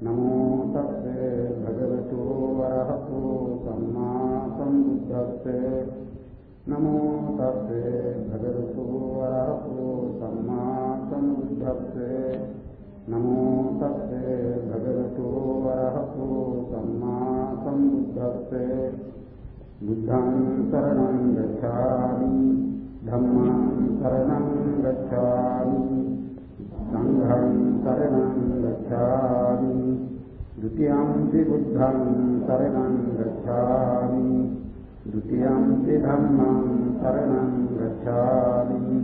නමෝ තස්සේ භගවතු වරහතු සම්මා සම්බුද්දස්සේ නමෝ තස්සේ භගවතු වරහතු සම්මා සම්බුද්දස්සේ නමෝ තස්සේ භගවතු වරහතු සම්මා සම්බුද්දස්සේ බුද්ධං සරණං ගච්ඡාමි ධම්මං සරණං ගච්ඡාමි සංඝං සරණං ගච්ඡාමි द्वितीयांति बुद्धं शरणं गच्छामि। द्वितीयांति धर्मं शरणं गच्छामि।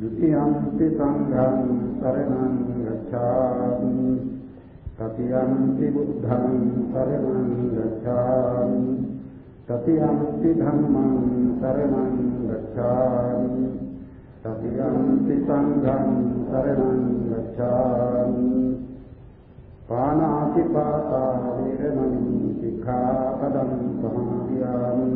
द्वितीयांति सङ्घं शरणं गच्छामि। तृतीयांति बुद्धं शरणं गच्छामि। तृतीयांति धर्मं शरणं गच्छामि। तृतीयांति सङ्घं शरणं गच्छामि। සංඝං සරණං ගච්ඡාමි පානාති පාතා වේරමණී සික්ඛාපදං සමාදියාමි.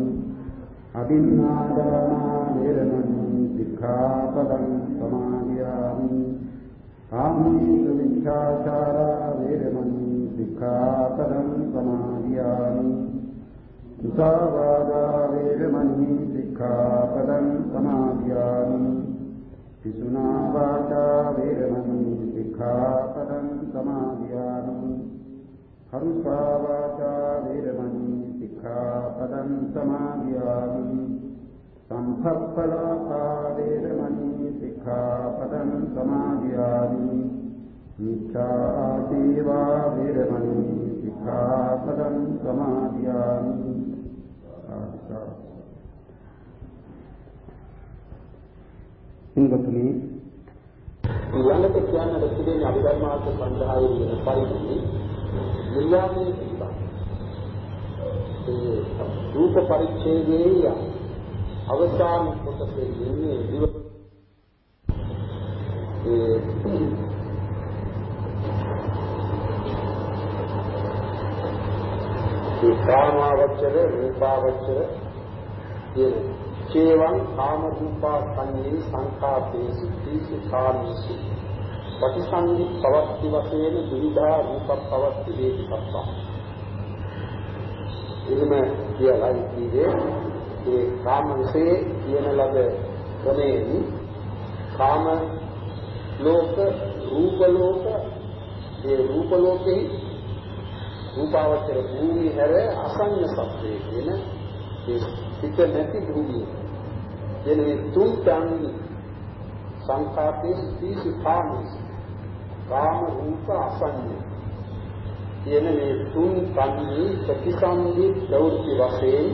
අදින්නාදානා වේරමණී සික්ඛාපදං සමාදියාමි කාමීස විච්ඡාචාරා වේරමණී සික්ඛාපදං සමාදියාමි සුසාවාදා වේරමණී සික්ඛාපදං සමාදියාමි පිසුනා වාචා වේරමණී සික්ඛාපදං සමාදියාමි කරුසා වාචා වේරමණී සික්ඛාපදං සමාදියාමි සම්පප්පලාපා වේරමණී සික්ඛාපදං සමාදියාමි මිච්ඡා ආජීවා වේරමණී සික්ඛාපදං සමාදියාමි හිඟතුනි ඊළඟට කියන්නට තිබෙන අභිධර්මාර්ථ සංග්‍රහයේ වෙන පරිදි නිර්යාමයේ පිටා ඒ රූප පරිච්ඡේදයේ අවසාන කොටසේ ඉන්නේ දිව. ඒ ඒ කාමාවචර රූපාවචර කියන චේවං කාම රූපා සංයේ සංඛාතේසු තීසු කාමීසු පටිසන්ධි පවත්ති වශයෙන් විවිධා රූප පවත්ති වේදිකප්පා එහෙම කියලා ඉතියේ ඒ කාම විසේ කියන ලද ක්‍රමයෙන් කාම ලෝක රූප ලෝක ඒ රූප ලෝකෙහි රූපාවචර භූමිය හැර අසඤ්ඤ සත්‍යය කියන ඒ පිට නැති භූමිය. කියන මේ තුන් තන්හි සංකාපේ සීසි කාමී කාම රූප අසඤ්ඤ. කියන මේ තුන් තන්හි ප්‍රතිසන්දි ප්‍රවෘත්ති වශයෙන්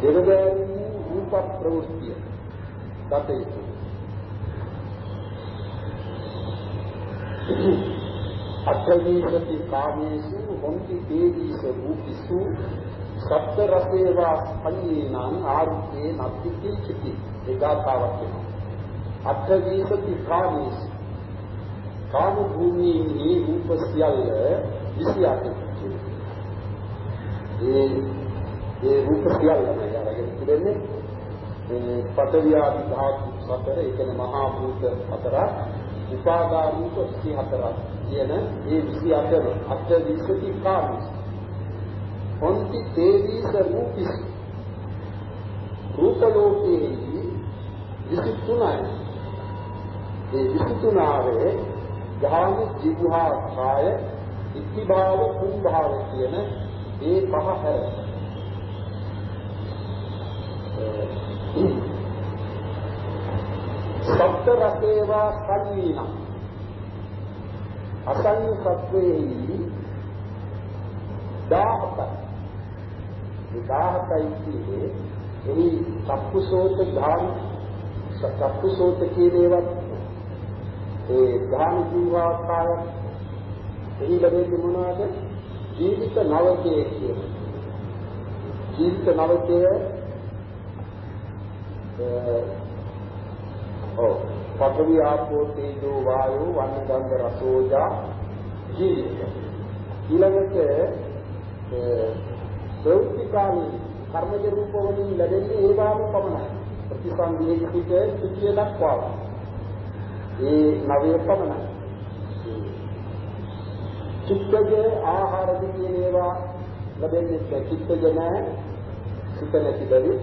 දෙවදෑරුම් රූප ප්‍රවෘත්තිය. දතේතු අත්ථවීසති කාමේසු හොන්ති තේදීස රූපිසු සත්‍ය රසේවා පඤ්ඤේනං ආරුත්තේ නත්ති කිච්චති ඒකාතාවක් වෙනවා අත්ථවීසති කාමේසු. කාම භූමියේ රූප සියල්ල විසියාකේ ඒ ඒ රූප සියල්ල නෑ අරගෙන තිබෙන්නේ මේ පතවියාදි ධාතු හතර ඒ කියන්නේ මහා භූත හතරක් උපාදා රූප 24ක් කියන මේ 24 අට විසති කාමස් ඔන්ති තේදීස රූපිස් රූප ලෝකයේ 23යි ඒ 23ාවේ ධාන ජීවහා කාය ඉතිභාව කුම්භාව කියන ඒ පහ හැර. සත්‍ය රසේවා සංවීනම් අසංය සත්වයේහි 17යි මේ 17යි කියන්නේ එහි චක්කුසෝත ධාන චක්කුසෝත කියන ඒවත් ඒ ධාන ජීවාකාය එහි ලැබෙන්නේ මොනවද? ජීවිත නවකයේ කියන. ජීවිත නවකයේ ඔව්. පඨවි ආපෝ තේජෝ වායෝ වන්න ගන්ධ රසෝජා ජීවිත. ඊළඟට ප්‍රවෘත්තිකාමී කර්මජ රූප වලින් ලැබෙන්නේ ඒ වාම පමණයි ප්‍රතිසන්දියේ පිට සිටිය දක්වා ඒ නවය පමණයි චිත්තජ ආහාරද කියන ඒවා ලැබෙන්නේ නැහැ. චිත්තජ නැහැ. සිත නැති බැරි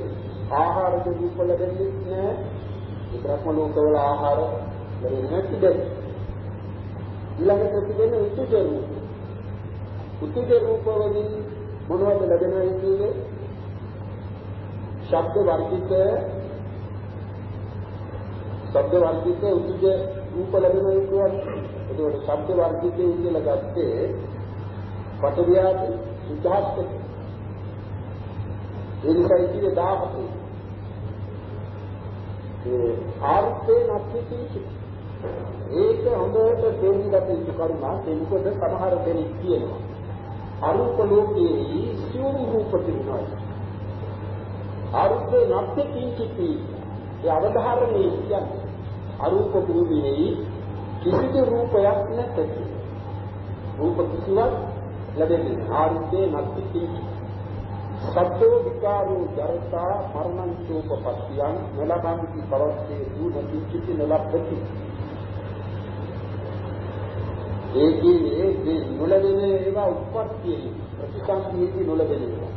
ආහාරද රූප ලැබෙන්නේ නැහැ. ඒ බ්‍රහ්ම ලෝකවල ආහාර ලැබෙන්නේ නැති බැරි. ඊළඟට තිබෙන උතුජ රූප. උතුජ රූප වලින් මොනවද ලැබෙනවා කියන්නේ? ශබ්ද වර්ගිත ශබ්ද වර්ගිත උතුජ රූප ලැබෙනවා කියන්නේ. ඒකෝට ශබ්ද වර්ගිතේ කියලා ගත්තේ පටවියාද සුද්ධාස්තක. ඒ නිසා ඉතිරි 17. ඒ ආර්ථේ නැති ඒක හොඳට තේරුම් ගත යුතු කරුණක්. ඒ මොකද සමහර දෙනෙක් කියනවා. අරූප ලෝකයේ සියුම් රූප තිබුණා. අරූපේ නැති කිංචිති. ඒ අවධාරණය කියන්නේ අරූප භූමියේ කිසිදු රූපයක් නැත. රූප කිසිවක් ලැබෙන්නේ නැහැ. ආරුද්දේ නැති කිංචිති. සත්‍යෝ විකාරෝ ජරතා මරණං චෝපපත්තියං නලබන්ති පවත්තේ දුන කිංචිති නලබ්බති ඒකේ ඒ නොලැබෙන ඒවා උත්පත්තියේ ප්‍රතිසංපීති නොලැබෙන ඒවා.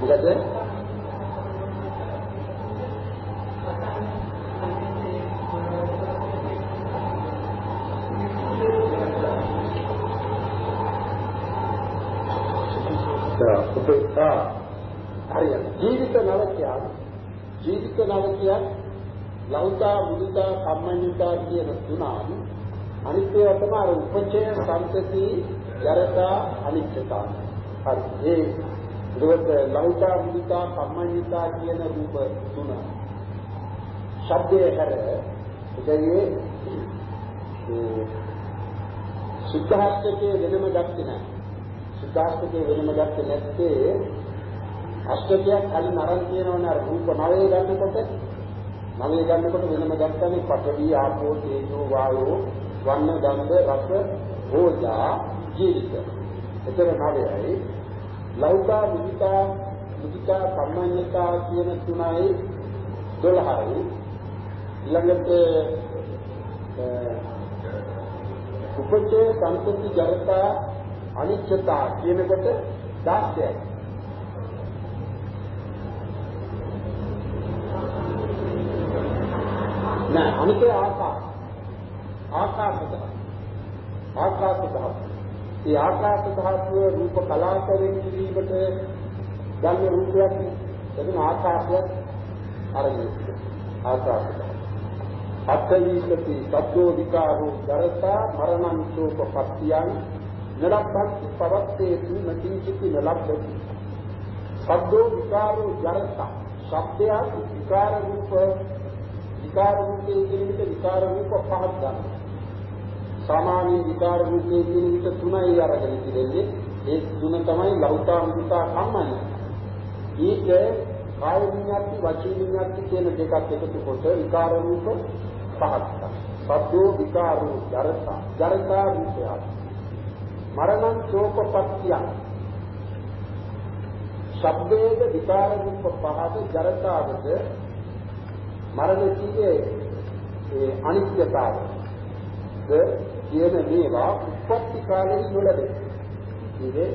මොකද? උපේක්ෂා හරියට ජීවිත නවකයක් ජීවිත නවකයක් ලෞතා මුදිතා කම්මඤ්ඤතා කියන තුනන් අනිත්‍ය තමයි අර උපචය සංතති යරතා අනිත්‍යතා හරි. ඒ දුරට ලෞතා මුදිතා කම්මඤ්ඤතා කියන රූප තුන. ශබ්දයේ හැර. එදයේ සුද්ධාස්තකයේ වෙනම ගත්තේ නැහැ. සුද්ධාස්තකයේ වෙනම ගත්තේ නැත්තේ අෂ්ටකයක් කලින් අරන් තියෙනවනේ අර රූප නවයේ ගන්නකොට. නවය ගන්නකොට වෙනම ගත්තනේ පඨවි ආපෝ තේජෝ වායෝ වන්න ගන්ධ රස ඕජා ජීවිත. එතන නවයයි ලෞකා මුදිතා මුදිතා කම්මඤ්ඤතා කියන තුනයි 12යි ඊළඟට උපචේ සංකෘති ජරතා අනිච්චතා කියනකොට 16යි නෑ අනිකේ ආකාශ ආකාශ ධාතු. ආකාශ ධාතු. ඒ ආකාශ ධාතුව රූප කලාකරෙන් කිරීමට ගන්න රූපයක් එතන ආකාශයක් අරගෙන ආකාශ ධාතු. අත්ථීසති සබ්දෝ විකාරෝ ජරතා මරණං සෝපපත්තියං නලබ්බන්ති පවත්තේ තුනකින්චිති නලබ්බති. සබ්දෝ විකාරෝ ජරතා ශබ්දය විකාර රූප විකාර රූපයේ කියන විට විකාර රූප පහක් ගන්නවා. සාමාන්‍ය විකාර රූපයේ කියන විට තුනයි අරගෙන ඉතිරෙන්නේ. ඒ තුන තමයි ලෞතා මුතා කම්මන. ඊට කාය විඤ්ඤාති වචී විඤ්ඤාති කියන දෙකක් එකතු කොට විකාර රූප පහක් ගන්නවා. සබ්බෝ විකාරෝ ජරතා ජරතා රූපය. මරණං ශෝකපත්‍ය ශබ්දයේ විකාර රූප පහක ජරතාවද මරණ කීයේ ඒ අනිත්‍යතාවය ද කියන මේවා උපත්ති කාලේ නොලැබේ. ඉතින්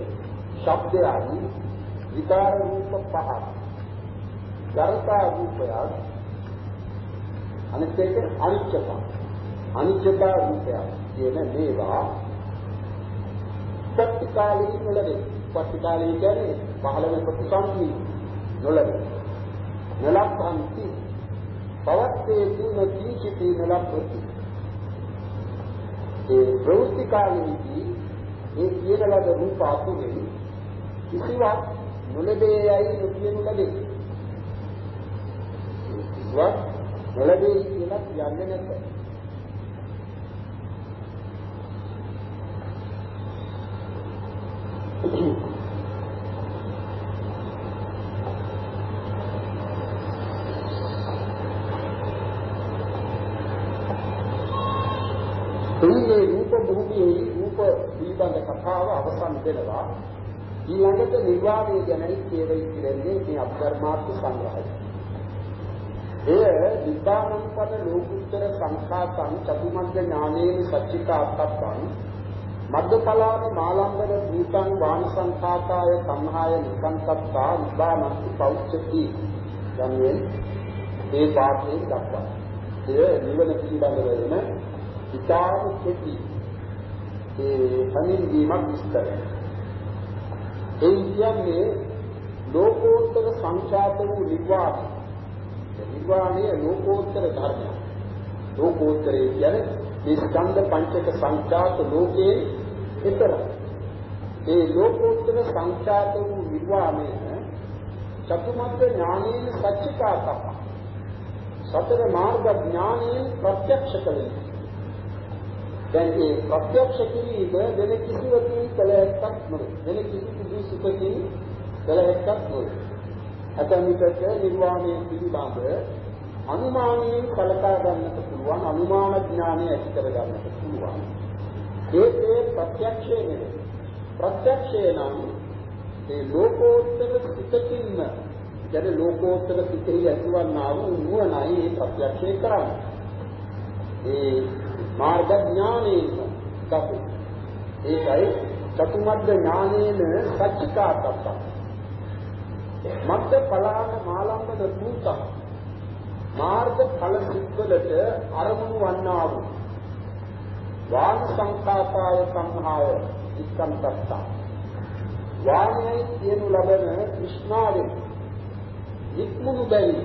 ශබ්දයයි විකාර රූප පහ. ජරතා රූපය අනිත් එක අනිත්‍යතා. අනිත්‍යතා රූපය කියන මේවා උපත්ති කාලේ නොලැබේ. උපත්ති කාලේ කියන්නේ පහළ වෙන ප්‍රතිසංකී නොලැබේ. නලක්ඛන්ති පවත්තේ තුන කීචිතී නලප්පති ඒ ප්‍රවෘත්ති කාලෙදී ඒ කියන ලද රූප අතුරෙන් කිසිවක් නොලැබේ යයි නොකියනු ලැබේ කිසිවක් නොලැබේ කියලා කියන්නේ නැත Thank you. එන්නේ රූප භූමියේ රූප පිළිබඳ කතාව අවසන් වෙනවා. ඊළඟට නිර්වාණය ගැනයි කියවෙයි කියන්නේ මේ අභර්මාර්ථ සංග්‍රහය. එය නිබ්බානං පද ලෝකුත්තර සංඛාතං චතුමග්ග ඥානේන සච්චිකාත්තං මද්දපලාන මාලම්බර භූතං වාන සංඛාතාය සම්හාය නිකංකත්තා නිබ්බානං පෞච්චති යන්නේ ඒ පාඨයෙන් දක්වනවා. එය නිවන පිළිබඳව වෙන ඉතාම කෙටි ඒ හඳුන්වීමක් විස්තරය. ඒ කියන්නේ ලෝකෝත්තර සංඛ්‍යාත වූ නිර්වාණ නිර්වාණය ලෝකෝත්තර ධර්මයක්. ලෝකෝත්තරය කියන්නේ මේ ස්කන්ධ පංචක සංඛ්‍යාත ලෝකයේ විතර. ඒ ලෝකෝත්තර සංඛ්‍යාත වූ නිර්වාණය චතුමත්ත ඥානයෙන් සච්චිකාතප්ප. සතර මාර්ග ඥානයෙන් ප්‍රත්‍යක්ෂ කළේ. දැන් මේ ප්‍රත්‍යක්ෂ කිරීම වෙන කිසිවකින් කළ හැක්කක් නෙවෙයි. වෙන කිසි කිසි සුඛකින් කළ හැක්කක් නෙවෙයි. ඇතැම් විටක නිර්වාණය පිළිබඳ අනුමානයෙන් කලකා ගන්නට පුළුවන් අනුමාන ඥානය ඇති කර ගන්නට පුළුවන් ඒකේ ප්‍රත්‍යක්ෂය නෙවෙයි ප්‍රත්‍යක්ෂය නම් ඒ ලෝකෝත්තර සිතකින්ම යන ලෝකෝත්තර සිතෙහි ඇතිවන්නා වූ නුවණයි ඒ ප්‍රත්‍යක්ෂය කරන්නේ ඒ මාර්ග ඥානේන සතු ඒකයි චතුමද්ද ඥානේන සච්චිකාකප්ප මද්ද පලාන මාලම්බන දූත මාර්ග ඵල සිත්වලට අරමුණු වන්නා වූ. වාන් සංකාපාය සංහාය ඉක්කන්තස්සා. වාන්යයි කියනු ලබන কৃষ্ণාවෙන් නික්මුණු බැරි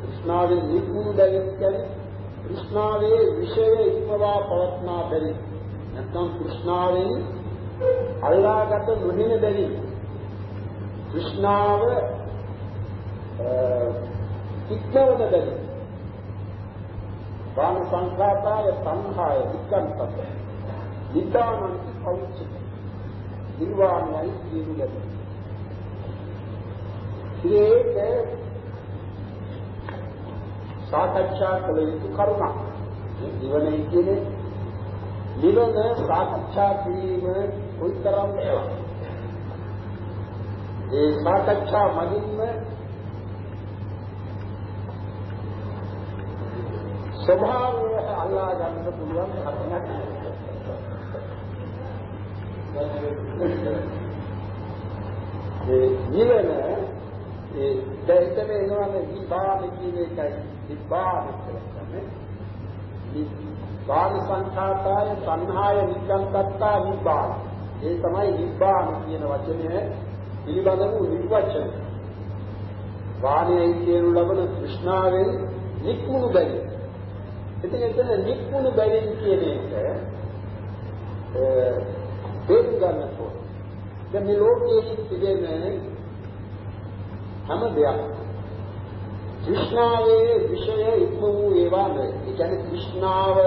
কৃষ্ণාවෙන් නික්මුණු බැරි කියන්නේ කෘෂ්ණාවේ විෂය ඉක්මවා පවත්නා බැරි නැත්නම් කෘෂ්ණාවෙන් අල්ලාගත නොහෙන බැරි કૃષ્ණාව ඉක්මවන බැරි කාම සංඛාතාය සංඛාය විකම්පත නිදානං පෞච්ච නිර්වාණයයි කියන බැරි ඒක සාකච්ඡා කළ යුතු කරුණක්. නිවනේ කියන්නේ නිවන සාකච්ඡා කිරීම කොයිතරම් වෙනවද ඒ සාකච්ඡා මගින්ම ස්වභාවය අල්ලා ගන්න පුළුවන් ධර්මයක් ඒ නිවන ඒ දෙයතම එනවානේ නිබ්බාන කියන එකයි. නිබ්බාන කියන්නේ නිබ්බාන සංඛාතාය සංහාය නිකංකත්තා නිබ්බාන ඒ තමයි නිබ්බාන කියන වචනේ පිළිබඳ වූ නිර්වචන වාණයේ කියනු ලබන કૃષ્ණාවෙන් නික්මුණු බැරි. ඉතින් එතන නික්මුණු බැරි කියන එක තේරුම් ගන්න ඕන. දැන් මේ ලෝකයේ තිබෙන හැම දෙයක් තෘෂ්ණාවේ විෂය ඉක්ම වූ ඒවාද ඒ කියන්නේ තෘෂ්ණාව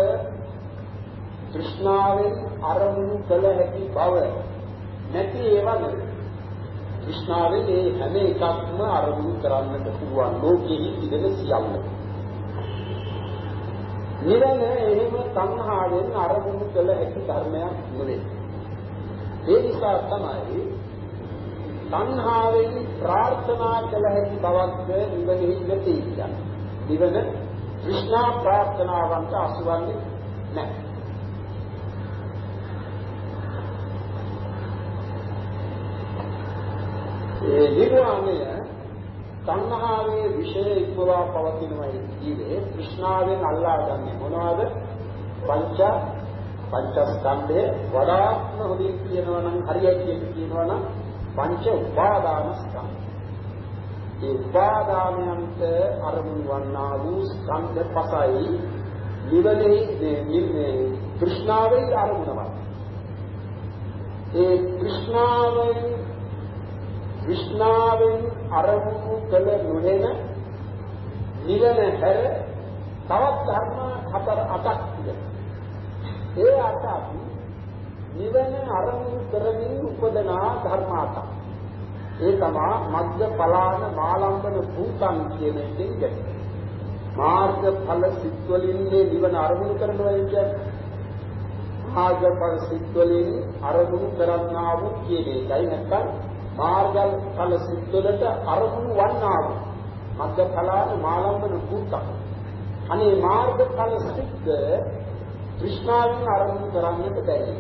තෘෂ්ණාවෙන් අරමුණු කළ හැකි බව නැති ඒවාද තෘෂ්ණාවෙන් ඒ හැම එකක්ම අරමුණු කරන්නට පුළුවන් ලෝකෙහි ඉඳන සියල්ල නිවන එහෙම සංහාවෙන් අරමුණු කළ හැකි ධර්මයක් නෙවේ ඒ නිසා තමයි සංහාවෙන් ප්‍රාර්ථනා කළ හැකි බවක් නිවනෙහි නැති කියන්නේ. නිවන විශ්නා ප්‍රාර්ථනාවන්ට අසුවන්නේ නැහැ. ඒ නිර්වාණය සංහාවේ විශේෂ ඉක්මවා පවතිනවයි කියන්නේ કૃષ્ණාවෙන් අල්ලා ගන්න මොනවද පංච පංචස්කන්ධේ වඩාත්ම හොඳින් කියනවා නම් හරියට කියනවා නම් පංච උපාදාන ස්කන්ධ. ඒ උපාදානයන්ට අරමුණු වන්නා වූ ස්කන්ධ පසයි නිවනේ නිර්මේ কৃষ্ণාවේ අරමුණවත්. ඒ কৃষ্ণාවෙන් কৃষ্ণාවෙන් අරමුණු කළ නොහෙන නිවන හැර තවත් ධර්ම හතර අටක් තියෙනවා. ඒ අට අපි නිවන අරමුණු කරමින් උපදනා ධර්ම අටක්. ඒ තමා මග්ග පලාන මාලම්බන භූතං කියන එකෙන් ගැටේ. මාර්ග ඵල සිත් වලින් නිවන අරමුණු කරනවා කියන්නේ මාර්ග ඵල සිත් වලින් අරමුණු කරන්නා වූ කියන එකයි නැත්නම් මාර්ගල් ඵල සිත්වලට අරමුණු වන්නා වූ මග්ග ඵලාන මාලම්බන කුත්තක්. අනේ මාර්ග ඵල සිද්ධ තෘෂ්ණාවෙන් ආරම්භ කරන්නට බැහැ.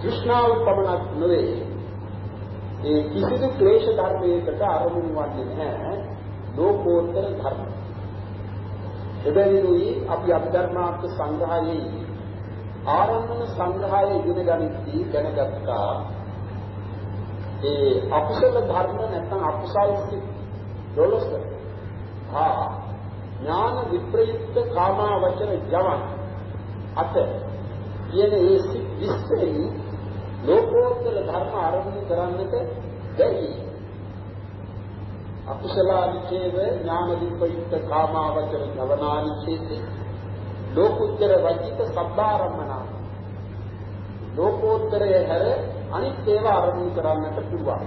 තෘෂ්ණාව පමණක් නෙවෙයි ඒ කිසිදු ක්ලේශ ධර්මයකට අරමුණු වන්නේ නැහැ. ලෝකෝත්තර ධර්ම. එබැවිනුයි අපි අභිධර්මාර්ථ සංග්‍රහයේ ආරම්භන සංග්‍රහයේ ඉගෙන ගනිද්දී දැනගත්තා. ඒ අකුසල ධර්ම නැත්නම් අකුසල් සිත් 12 හා ඥාන විප්‍රයුක්ත කාමාවචර යවන් අත කියන ඒ සිත් 20 ලෝකෝත්තර ධර්ම ආරම්භ කරන්නට බැරි. අකුසලානිචේව ඥාන විප්‍රයුක්ත කාමාවචර ජවනානිචේති ලෝකෝත්තර වජිත සබ්බාරම්මන ලෝකෝත්තරයේ හැර අනිත් ඒවා ආරම්භ කරන්නට පුළුවන්.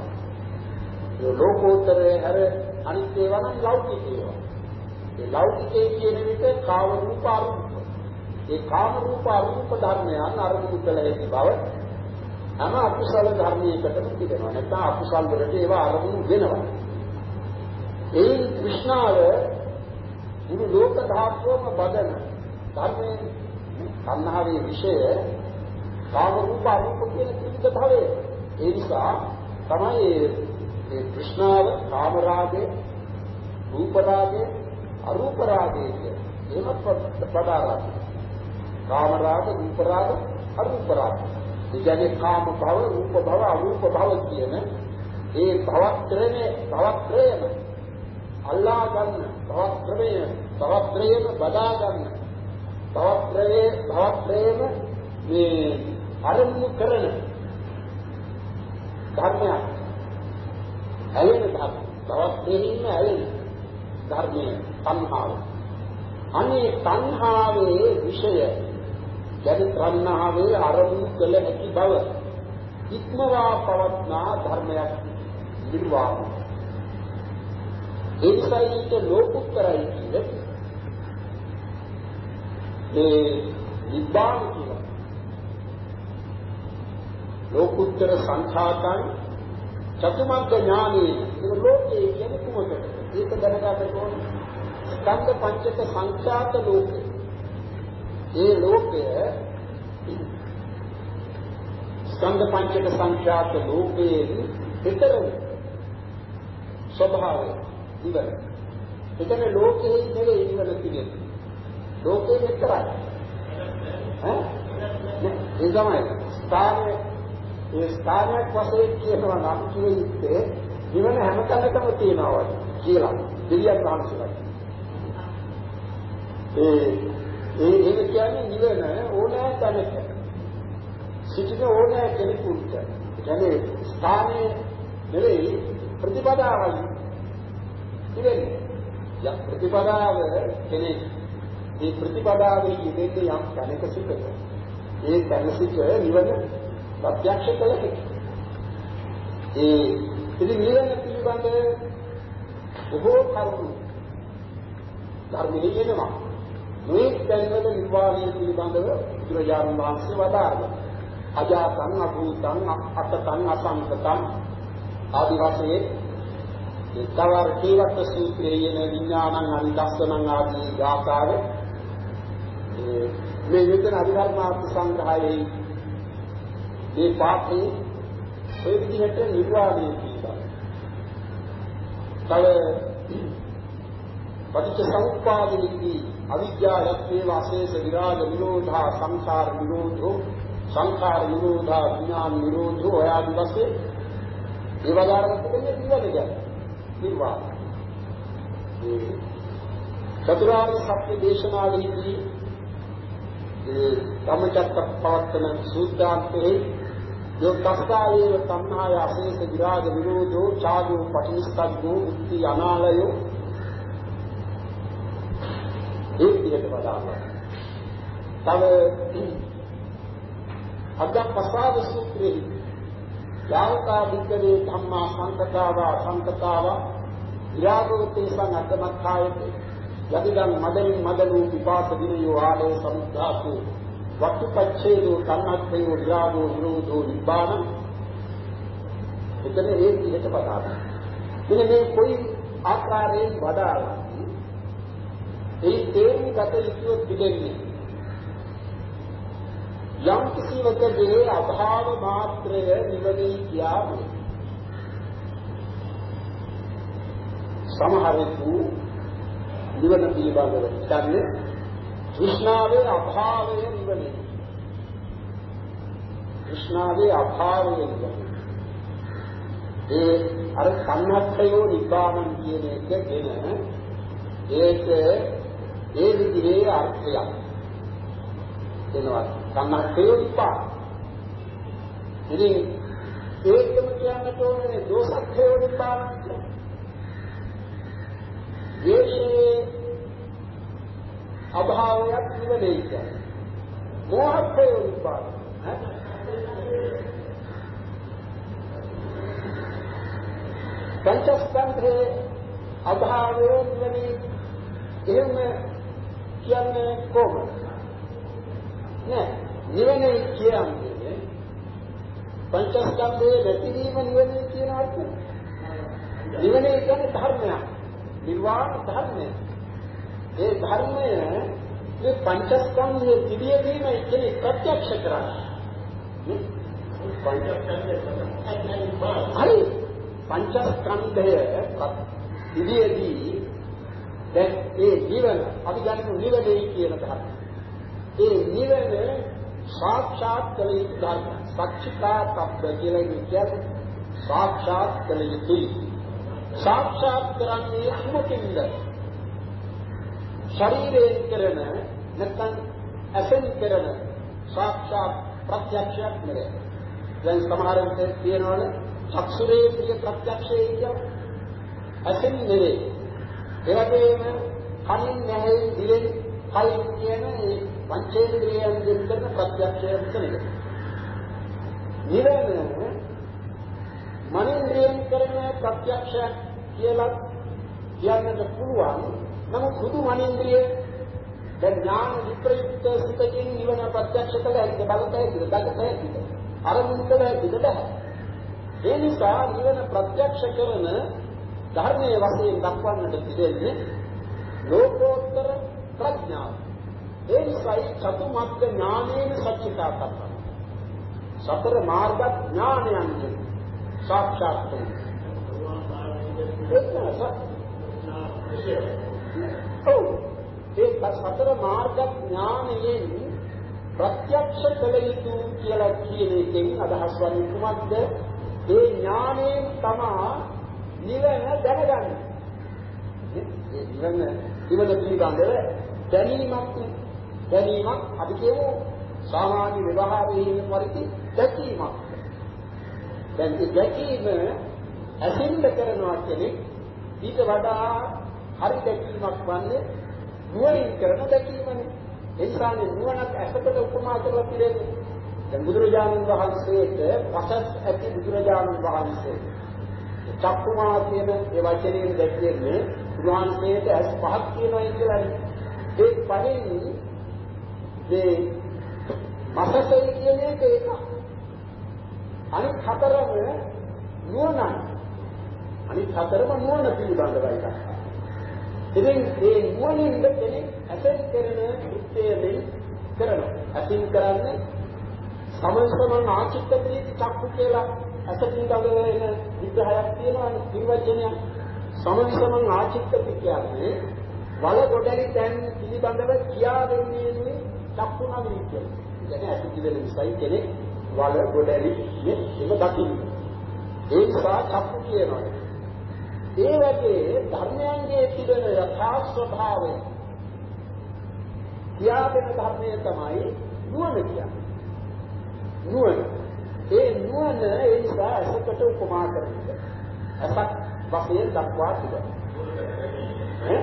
ඒ ලෝකෝත්තරයේ හැර අනිත් ඒවා නම් ලෞකික ඒවා. ඒ ලෞකිකයේ කියන විට කාම රූප අරූප. ඒ කාම රූප අරූප ධර්මයන් ආරම්භ කළ හැකි බව හැම අකුසල ධර්මයකටම පිටනවා. නැත්නම් අකුසල් වලට ඒවා අරමුණු වෙනවා. ඒ কৃষ্ণාව මුළු ලෝක ධාතුවම බදන ධර්මයේ සම්හාවේ විෂය කාම රූප අරූප කියන ත්‍රිවිධතාවය. ඒ නිසා තමයි මේ কৃষ্ণාව කාම රාගේ රූප රාගේ අරූප රාගේ කියන එහෙම පදාරා. කාම රාග රූප රාග අරූප රාග කියන්නේ කාම භව, රූප භව, අරූප භව කියන ඒ භවත්‍රයේ භවත්‍රයම අල්ලා ගන්න භවත්‍රය භවත්‍රයම බදා ගන්න. භවත්‍රයේ භවත්‍රයම මේ අරමුණු කරන ධර්මයක්. ඇලෙන ධර්ම. භවත්‍රයෙන්ම ඇලෙන ධර්මයේ තණ්හාව. අනේ තණ්හාවේ විෂය යදි තණ්හාවේ අරමුණු කළ හැකි බව. ඉක්මවා පවත්නා ධර්මයක් නිර්වාණ ඒ නිසා ඊට ලෝකුත්තරයි කියන්නේ. මේ නිබ්බාන කියලා. ලෝකුත්තර සංඛාතං චතුමග්ග ඥානේ ඒක ලෝකේ කියන්නේ කුමකද ඒක දැනගන්න ඕනේ. ස්කන්ධ පංචක සංඛාත ලෝකේ. ඒ ලෝකය ස්කන්ධ පංචක සංඛ්‍යාත ලෝකයේ පිටර ස්වභාවය ඉවර. එතන ලෝකයේ නෙවෙයි ඉවර තියෙන්නේ. ලෝකේ විතරයි. ඈ? ඒ තමයි ස්ථානයේ ඒ ස්ථානයක් වශයෙන් කියනවා නම් කියෙන්නේ නිවන හැම තැනකම තියෙනවා කියලා. දෙවියන් වහන්සේලා. ඒ ඒ ඒක කියන්නේ නිවන ඕනෑ තැනක. සිටින ඕනෑ කෙනෙකුට. කියන්නේ ස්ථානයේ නෙවෙයි ප්‍රතිපදාවයි. ඉතින් යක් ප්‍රතිපදාව කෙනෙක් මේ ප්‍රතිපදාවේ යෙදෙන්නේ යම් තැනක සිට. ඒ තැන සිට නිවන ප්‍රත්‍යක්ෂ කළ හැකියි. ඒ ඉතින් නිවන පිළිබඳ බොහෝ කරුණු ධර්මයේ එනවා. මේ තැන්වල නිර්වාණය පිළිබඳව බුදුරජාණන් වහන්සේ වදාළා. අජාතං අභූතං අත්තං අසංකතං ආදි වශයෙන් ඒතවර කීවත් සූත්‍රයේ යන විඥානං අනිදස්සනං ආදී ගාථාවේ මේ විතර අධිධර්මාර්ථ සංග්‍රහයේ මේ පාඨේ ඒ විදිහට නිර්වාණය කියනවා. තව පටිච්ච සමුප්පාදෙදී අවිද්‍යාවත්තේ වාසේස විරාග නිරෝධා සංඛාර නිරෝධෝ සංඛාර නිරෝධා විඥාන නිරෝධෝ ආදී වශයෙන් ඒ වදාරකට දෙන්නේ නිවන නිර්වාණ. ඒ චතුරාර්ය සත්‍ය දේශනාවේදී ඒ ධම්මචක්කප්පවත්තන සූත්‍රාන්තයේ යෝ තස්සායේව තණ්හාය අශේෂ විරාග නිරෝධෝ චාදෝ පටිනිස්සග්ගෝ මුක්ති අනාලයෝ ඒ විදිහට වදාළා. තව අග්ගප්පසාද සූත්‍රයේ යාවතා විද්දේ ධම්මා සංකතාවා සංකතාවා විරාගෝතේ සංගතමත්ථායති යදිදං මදරින් මදලු විපාක විනයෝ ආලෝ සමුද්ධාතු වක්ඛපච්ඡේදෝ තන්නත්තයෝ විරාගෝ නිරෝධෝ නිබ්බාන එතන ඒ විදිහට වදාළා. මෙන්න මේ කොයි ආකාරයෙන් වදාළා ඒ තේරුම් ගත යුතු පිළිගන්නේ. යම් කිසිවකගේ අභාව මාත්‍රය නිවනේ කියාවේ සමහරෙකු නිවන පිළිබඳව හිතන්නේ තෘෂ්ණාවේ අභාවය නිවනේ තෘෂ්ණාවේ අභාවය නිවනේ ඒ අර සංහත්තයෝ නිබ්බානං කියන එකගෙන ඒක ඒ විදිහේ අර්ථයක් දෙනවා සංහත්තයෝ නිබ්බාන ඉතින් ඒකම කියන්නට ඕනේ දෝෂක්ඛයෝ නිබ්බාන ද්වේෂයේ අභාවයක් නිවනේ කියන්නේ මෝහක්ඛයෝ නිබ්බාන පංචස්කන්ධයේ අභාවය නිවනේ එහෙම කියන්නේ කොහොමද? නෑ. නිවනේ කියන්නේ පංචස්කන්ධයේ නැතිවීම නිවනේ කියන අර්ථය නිවනේ කියන්නේ ධර්මයක්. නිර්වාණ ධර්මය. ඒ ධර්මය මේ පංචස්කන්ධයේ පිළියෙදීම කියන්නේ ප්‍රත්‍යක්ෂ කරන්නේ. හරි. පංචස්කන්ධය ඉදියේදී දැන් ඒ නිවන අපි ගන්න නිවනේ කියන ධර්ම. ඒ නිවන සාක්ෂාත් කළ යුතු ධර්ම. සක්ෂිතා තබ්බ කියලා කියන්නේ සාක්ෂාත් කළ යුතුයි. සාක්ෂාත් කරන්නේ කුමකින්ද? ශරීරයෙන් කරන නැත්නම් ඇසෙන් කරන සාක්ෂාත් ප්‍රත්‍යක්ෂයක් නෙවෙයි. දැන් සමහරවිට කියනවනේ චක්ෂුරේ ප්‍රිය ප්‍රත්‍යක්ෂය කියන්නේ ඇසෙන් නෙවෙයි. ඒ වගේම කනින් නැහැයි දිවෙන් කයින් කියන මේ පංචේන්ද්‍රියයන් දෙන්න ප්‍රත්‍යක්ෂය විතරයි. නිවන මනින්ද්‍රියෙන් කරන ප්‍රත්‍යක්ෂයක් කියලා කියන්නට පුළුවන්. නමුත් සුදු මනින්ද්‍රිය දැන් ඥාන විප්‍රයුක්ත සිතකින් නිවන ප්‍රත්‍යක්ෂ කළ හැකි බලතේ දකතේ අර මුත්තල විදදහ ඒ නිසා නිවන ප්‍රත්‍යක්ෂ කරන ධර්මයේ වශයෙන් දක්වන්නට පිළිදෙන්නේ ලෝකෝත්තර ප්‍රඥාව. ඒ නිසායි චතුමග්ග ඥානේන සත්‍යතා කරනවා. සතර මාර්ග ඥානයන්ගෙන් සාක්ෂාත් කරනවා. ඔව් ඒ සතර මාර්ග ඥානයෙන් ප්‍රත්‍යක්ෂ කළ යුතු කියලා කියන එකෙන් අදහස් වන්නේ කුමක්ද? ඒ ඥාණයෙන් තමා නිවන දැනගන්නේ. ඒ නිවන නිවන පිළිබඳව දැනීමක් දැනීමක් අපි කියමු සාමාන්‍ය ව්‍යවහාරයේ පරිදි දැකීමක්. දැන් ඒ දැකීම ඇසින්ද කරනවා කියන්නේ ඊට වඩා හරි දැකීමක් වන්නේ නුවණින් කරන දැකීමනේ. ඒ නිසානේ නුවණක් ඇසකට උපමා කරලා පිළිගන්නේ. දැන් බුදුරජාණන් වහන්සේට පසස් ඇති බුදුරජාණන් වහන්සේ චක්කුමා කියන ඒ වචනයෙන් දැක්වෙන්නේ බුදුහන්සේට ඇස් පහක් කියනවා කියලානේ. ඒ පහෙන් මේ මසතේ කියන එක එක. අනිත් හතරම නුවණයි. අනිත් හතරම නුවණ පිළිබඳවයි එකක්. ඉතින් ඒ නුවණින් කෙනෙක් ඇසෙන් කරන කෘත්‍යයෙන් කරනවා. අසින් කරන්නේ සමස්තමන් ආචිත්ත ප්‍රීති චක්කු කියලා ඇස පිළිබඳව එන විග්‍රහයක් තියෙනවා නිර්වචනයක්. සමවිසමං ආචිත්තපි කියන්නේ වල ගොඩලි තැන් පිළිබඳව කියා දෙන්නේ චක්කුණා විනිශ්චය. කියන්නේ ඇස පිළිබඳ නිසයි කෙනෙක් වල ගොඩලි එම දකින්න. ඒ නිසා චක්කු කියනවා. ඒ වගේ ධර්මයන්ගේ තිබෙන යථා ස්වභාවය කියා දෙන ධර්මය තමයි නුවණ කියන්නේ. නුවණ ඒ නුවණ ඒ නිසා අසකට උපමා කරන්නේ. අසක් වශයෙන් දක්වා තිබෙනවා. ඈ?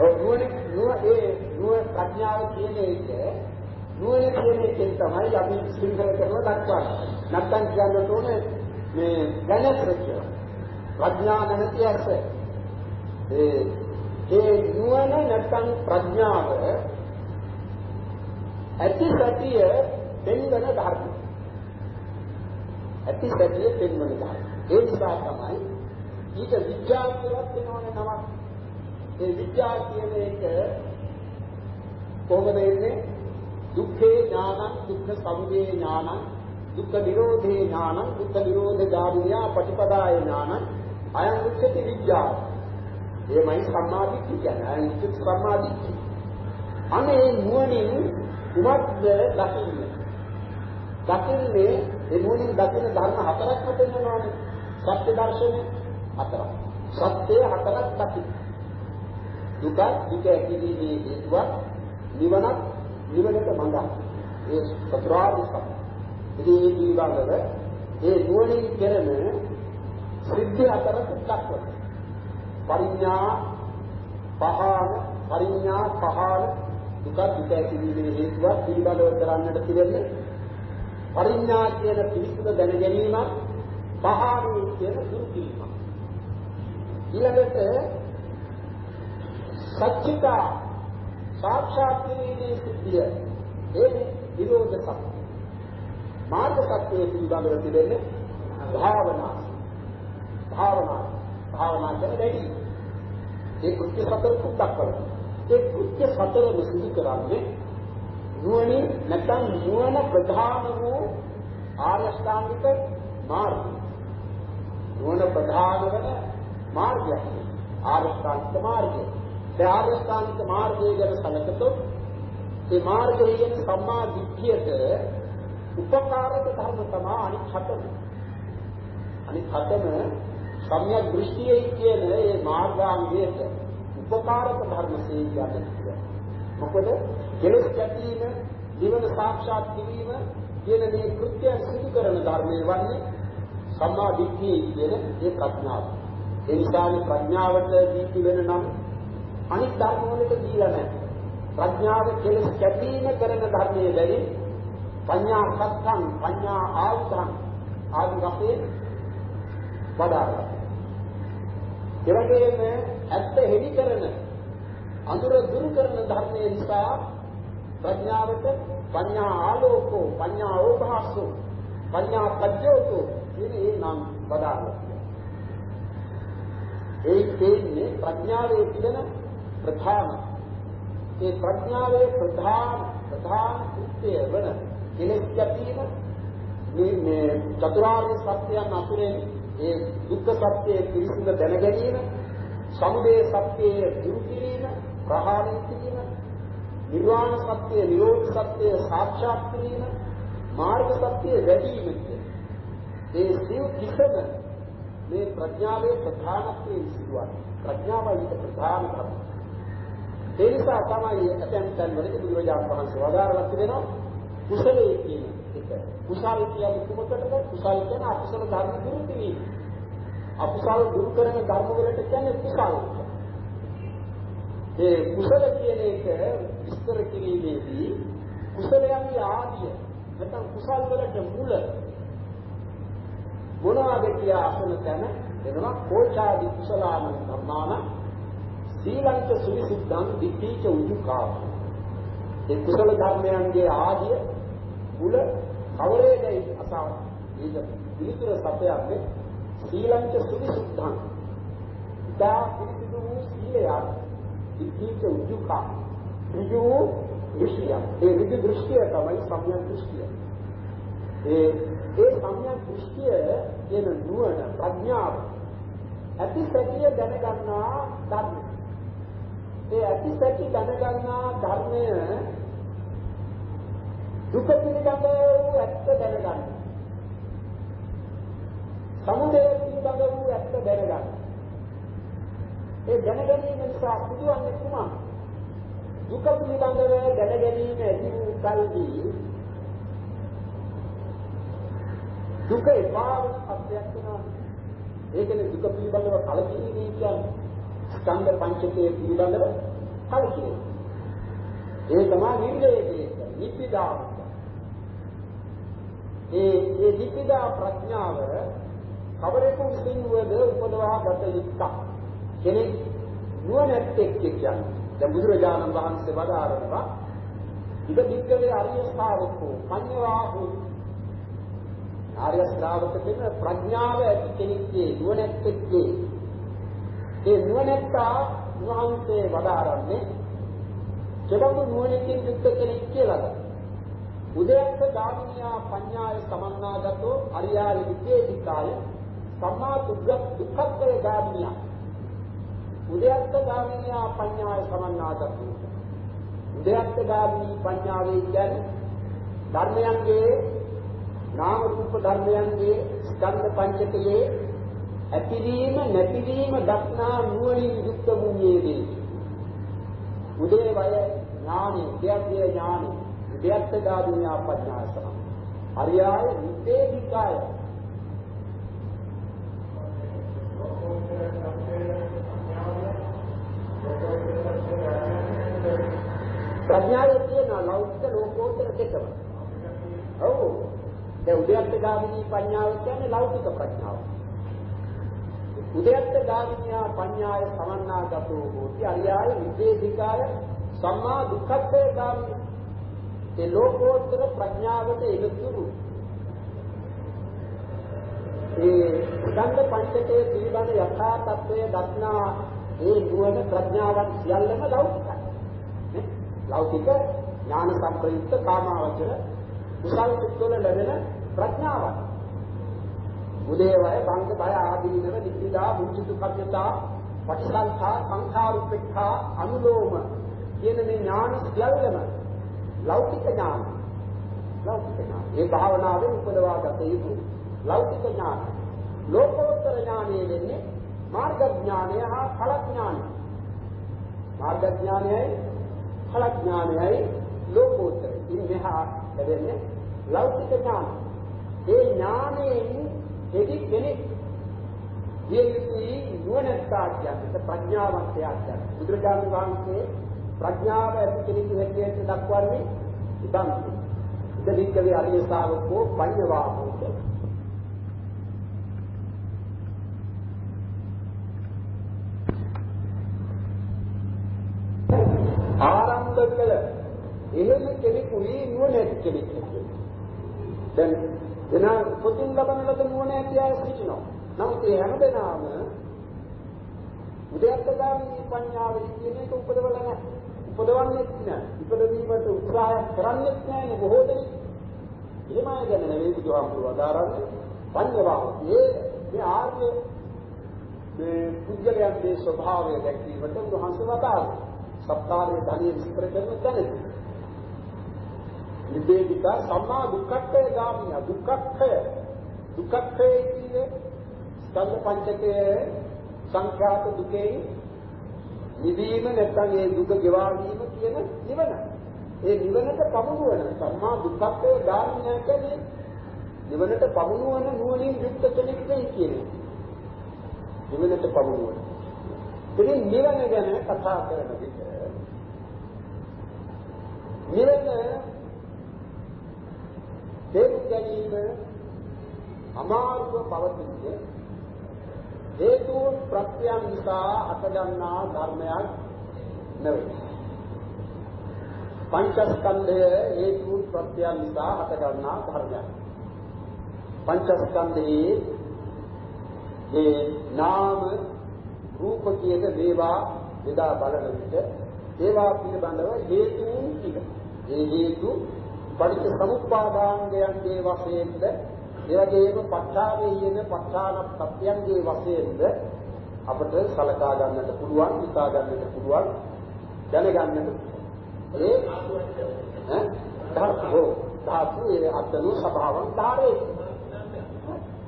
ඔව් නුවණ නුවණ ඒ නුවණ ප්‍රඥාව කියන එක නුවණ කියන එකෙන් තමයි අපි සිංහල කරලා දක්වන්නේ. නැත්තම් කියන්න ඕනේ මේ ගණිතය. ප්‍රඥා නැති අර්ථ. ඒ ඒ නුවණ නැත්තම් ප්‍රඥාව ඇති සතිය දෙන්නන ධර්ම. ඇති සැටිය පෙන්වන ධර්ම. ඒ නිසා තමයි ඊට විද්‍යා කියලා වෙනවනේ නමක්. ඒ විද්‍යා කියන එක කොහොමද එන්නේ? දුක්ඛේ ඥානං, දුක්ඛ සමුදය ඥානං, දුක්ඛ නිරෝධේ ඥානං, දුක්ඛ නිරෝධ ගාමිනියා පටිපදාය ඥානං, අයං උච්චති විද්‍යාව. එමයි සම්මාදිට්ඨිය කියන්නේ. අයං උච්චති සම්මාදිට්ඨිය. අනේ නුවණින් කුමක්ද දකින්නේ? දකින්නේ ඒ නුවණින් දකින ධර්ම හතරක් හදන්නවානේ. සත්‍ය දර්ශනය හතරක්. සත්‍ය හතරක් දකින්න. දුක දුක ඇතිවීමේ හේතුවක් නිවනක් නිවනට මඟක්. ඒ චතුරාර්ය සත්‍ය. ඉතින් මේ පිළිබඳව ඒ නුවණින් කෙරෙන සිද්ධි හතරක් දක්වනවා. පරිඥා පහන පරිඥා පහන දුක දුක ඇතිවීමේ හේතුවක් පිළිබඳව කරන්නට තිබෙන්නේ පරිඥා කියන පිළිසුද දැන ගැනීම පහාරී කියන දුරු කිරීම. ඊළඟට සච්චිතා සාක්ෂාත් කිරීමේ සිද්ධිය ඒ විරෝධ සත්‍ය. මාර්ග සත්‍යයේ පිළිබඳව තිබෙන්නේ භාවනා. භාවනා. භාවනා කියන දෙවි. ඒ කෘත්‍ය සතර කුක්ක් කරනවා. ඒ කෘත්‍ය සතරම සිදු කරන්නේ නුවණින් නැත්නම් නුවණ ප්‍රධාන වූ ආර්ය ශ්‍රාමික මාර්ගය. නුවණ ප්‍රධාන වෙන මාර්ගය. ආර්ය ශ්‍රාමික මාර්ගය. ඒ ආර්ය ශ්‍රාමික මාර්ගය ගැන සැලකතොත් ඒ මාර්ගයෙන් සම්මා දිට්ඨියට උපකාරක ධර්ම තමයි අනිත් හතම. අනිත් හතම සම්‍යක් දෘෂ්ටියේ කියන ඒ මාර්ගාංගයට උපකාරක ධර්ම සේකයන්ට මොකද කෙලෙස් කැපීම, ජීවන සාක්ෂාත් කිරීම කියන මේ කෘත්‍ය සිදු කරන ධර්මයේ වන්නේ සම්මා දිට්ඨිය කියන ඒ ප්‍රඥාව. ඒ නිසානේ ප්‍රඥාවට දීති වෙන නම් අනිත් ධර්ම වලට දීලා නැහැ. ප්‍රඥාව කෙලෙස් කැපීම කරන ධර්මයේ බැරි පඤ්ඤා සත්‍යං පඤ්ඤා ආයුධං ආදි වශයෙන් වදාරා. ඒ වගේම ඇත්ත හෙලි කරන අඳුර දුරු කරන ධර්මයේ නිසා ප්‍රඥාවට පඤ්ඤා ආලෝකෝ පඤ්ඤා ඕභාසෝ පඤ්ඤා පජ්ජෝතෝ කියන ඒ නම් වදාළා. ඒ කියන්නේ ප්‍රඥාවේ තිබෙන ප්‍රධාන ඒ ප්‍රඥාවේ ප්‍රධාන ප්‍රධාන කෘත්‍යය වන කෙලෙස් ගැටීම මේ මේ චතුරාර්ය සත්‍යයන් අතුරෙන් ඒ දුක්ඛ සත්‍යයේ පිරිසිදු දැන ගැනීම සමුදය සත්‍යයේ දුරු කිරීම ප්‍රහාණය කිරීම නිර්වාණ සත්‍ය නිරෝධ සත්‍ය සාක්ෂාත් කිරීම මාර්ග සත්‍ය වැඩි වීම ඒ සිව් කිසම මේ ප්‍රඥාවේ ප්‍රධානත්වයේ සිදුවන්නේ ප්‍රඥාවයි ප්‍රධාන ධර්ම. ඒ නිසා තමයි ඇතැම් තැන්වලදී බුදුරජාණන් වහන්සේ වදාරලා තිබෙනවා කුසලයේ කියන එක. කුසල කියන්නේ කුමකටද? කුසල කියන්නේ අකුසල ධර්ම දුරු කිරීම. අකුසල දුරු කරන ධර්ම වලට කියන්නේ කුසල. ඒ කුසල කියන එක විස්තර කිරීමේදී කුසලයන්ගේ ආදිය නැත්නම් කුසල් වලට මුල මොනවාද කියලා අසන තැන එනවා කෝචාදි කුසලාන ධර්මාන සීලංච සුවිසුද්ධං දිට්ඨිච උජුකා ඒ කුසල ධර්මයන්ගේ ආදිය මුල කවරේදයි අසා ඒක පිළිතුර සපයන්නේ? සීලංච සුවිසුද්ධං. දා පිළිසිදු වූ සීලයක් ඉතිච උජුකා ඍජු දෘෂ්ටිය. ඒ ඍජු දෘෂ්ටිය තමයි සම්‍යක් දෘෂ්ටිය. ඒ ඒ සම්‍යක් දෘෂ්ටිය කියන නුවණ ප්‍රඥාව ඇති සැටිය දැනගන්නා ධර්ම ඒ ඇති සැටි දැනගන්නා ධර්මය දුක පිළිබඳ වූ ඇත්ත දැනගන්න. සමුදය පිළිබඳ වූ ඇත්ත දැනගන්න. ඒ දැනගැනීම නිසා සිදුවන්නේ කුමක්ද? දුක පිළිබඳව දැනගැනීම ඇති වූ කල්හි දුක එපා වන සත්‍යයක් වෙනවා. ඒකනේ දුක පිළිබඳව කලකිරීමේ කියන්නේ ස්කන්ධ පංචකයේ පිළිබඳව කලකිරීම. ඒ තමයි නිර්වේදයේ නිපිදා. ඒ ඒ නිපිදා ප්‍රඥාව කවරෙකු විසින් වද උපදවා ගත යුක්තක්. කෙනෙක් නුවණැත්තෙක් කියන්නේ. දැන් බුදුරජාණන් වහන්සේ වදාරනවා ඉද වික්කවේ ආර්ය ශ්‍රාවකෝ පඤ්ඤවාහු. ආර්ය ශ්‍රාවක කියන ප්‍රඥාව ඇති කෙනෙක්ගේ නුවණැත්තෙක්ගේ. ඒ නුවණැත්තා වහන්සේ වදාරන්නේ කෙබඳු නුවණකින් යුක්ත කෙනෙක් කියලාද? උදයන්ත ගාමිනියා පඤ්ඤාය සමන්නාගතෝ අරියාය විද්‍යේධිකාය සම්මා දුක්ඛ ගාමිනියා උදයන්ත ගාමිනියා පඤ්ඤාය සමන්නාගතෝ උදයන්ත ගාමිනී පඤ්ඤාවේ කියන්නේ ධර්මයන්ගේ නාම රූප ධර්මයන්ගේ ස්කන්ධ පංචකයේ ඇතිවීම නැතිවීම දක්නා නුවණින් යුක්ත වූයේදී උදේ වය ඥානෙ දෙයක්ය ඥානෙ දෙයක්ත දාදුන්‍යා පඥාසන හරියාය නිතේධිකාය ප්‍රඥාවේ තියෙන ලෞකික ලෝකෝත්තර දෙකම. ඔව්. දැන් උද්‍යත්ත ගාමිනී පඤ්ඤාව කියන්නේ ලෞකික ප්‍රඥාව. උදයත්ත ගාමිනියා පඤ්ඤාය සමන්නාගතෝ හෝති අරියාය විදේශිකාය සම්මා දුක්ඛත්තේ ගාමිනී ඒ ලෝකෝත්තර ප්‍රඥාවට ඉලක්කුරු ඒ ස්කන්ධ පංචකයේ පිළිබඳ යථා තත්වයේ දක්නා ඒ නුවණ ප්‍රඥාවන් සියල්ලම ලෞකිකයි. ලෞකික ඥාන සම්ප්‍රයුක්ත කාමාවචර කුසල් සිත්වල ලැබෙන ප්‍රඥාවක්. උදේවය බංග බය ආදීනව නිත්‍යදා මුචිතු කප්පතා පටිසංඛා සංඛාරුපේක්ඛා අනුලෝම කියන මේ ඥාන සියල්ලම ලෞකික ඥාන. ලෞකික ඥාන. ඒ භාවනාවෙන් උපදවා ගත යුතු ලෞකික ඥාන. ලෝකෝත්තර ඥානය වෙන්නේ මාර්ග ඥානය හා ඵල ඥානය මාර්ග ඥානයයි ඵල ඥානයයි ලෝකෝත්තර. ඉතින් මෙහා ලැබෙන්නේ ලෞකික ඥාන. ඒ ඥානයෙන් එදි කෙනෙක් යෙලී නුවණැත්තා කියන්නේ ප්‍රඥාවන්තයා කියන්නේ බුදුරජාණන් වහන්සේ ප්‍රඥාව ඇති කෙනෙකු හැටියට දක්වන්නේ ඉබන් ඉදිරිකවේ අරිය ශාවකෝ පඤ්ඤවාහෝත ආරම්භ කළ එහෙම කෙනෙකුයි නුවණැති කෙනෙක් දැන් එන පොතින් ලබන ලද නුවණ ඇති අය සිටිනවා. නමුත් ඒ හැමදෙනාම උද්‍යත්තගාමී පඤ්ඤාවෙහි කියන එක උපදවල නැහැ. උපදවන්නේ නැහැ. ඉපදවීමට උත්සාහ කරන්නේ නැහැ බොහෝ දෙනෙක්. එහෙම අය ගැන නෙවෙයි බුදුහාමුදුරුවෝ අදාරන්නේ පඤ්ඤවාව. ඒ මේ ආර්ය මේ පුද්ගලයන්ගේ ස්වභාවය දැක්වීමට උන්වහන්සේ වදාළා. සත්කාරයේ ධනිය විස්තර කරන තැනදී නිබේධික සම්මා දුක්ඛය ගාමිය දුක්ඛය දුක්ඛය කියන්නේ ස්කන්ධ පංචකයේ සංඛ්‍යාත දුකේ නිවීම නැත්නම් ඒ දුක ගෙවා වීම කියන නිවන. ඒ නිවනට පමුණුවන සම්මා දුක්ඛය ගාමිය කියන්නේ නිවනට පමුණුවන නුවණින් යුක්ත කෙනෙක් වෙයි කියන්නේ. නිවනට පමුණුවන. ඉතින් නිවන ගැන කතා කරන විට නිවන තේරුම් ගැනීම අමාරුව පවතින්නේ හේතු ප්‍රත්‍යයන් නිසා අතගන්නා ධර්මයක් නෙවෙයි. පංචස්කන්ධය හේතු ප්‍රත්‍යයන් නිසා අතගන්නා ධර්මයක්. පංචස්කන්ධයේ ඒ නාම රූප කියන දේවා බෙදා බලන විට ඒවා පිළිබඳව හේතුන් ටික. ඒ හේතු පටිච්ච සමුප්පාදාංගයන්ගේ වශයෙන්ද ඒ වගේම ප ဋ ාණයේ යෙන ප ဋ ාණ සත්‍යයන්ගේ වශයෙන්ද අපට සලකා ගන්නට පුළුවන් හිතා ගන්නට පුළුවන් දැනගන්නට ඒ ඈ? ධාතු ධාතු ඒ අත්නු ස්වභාවං ධාරේ.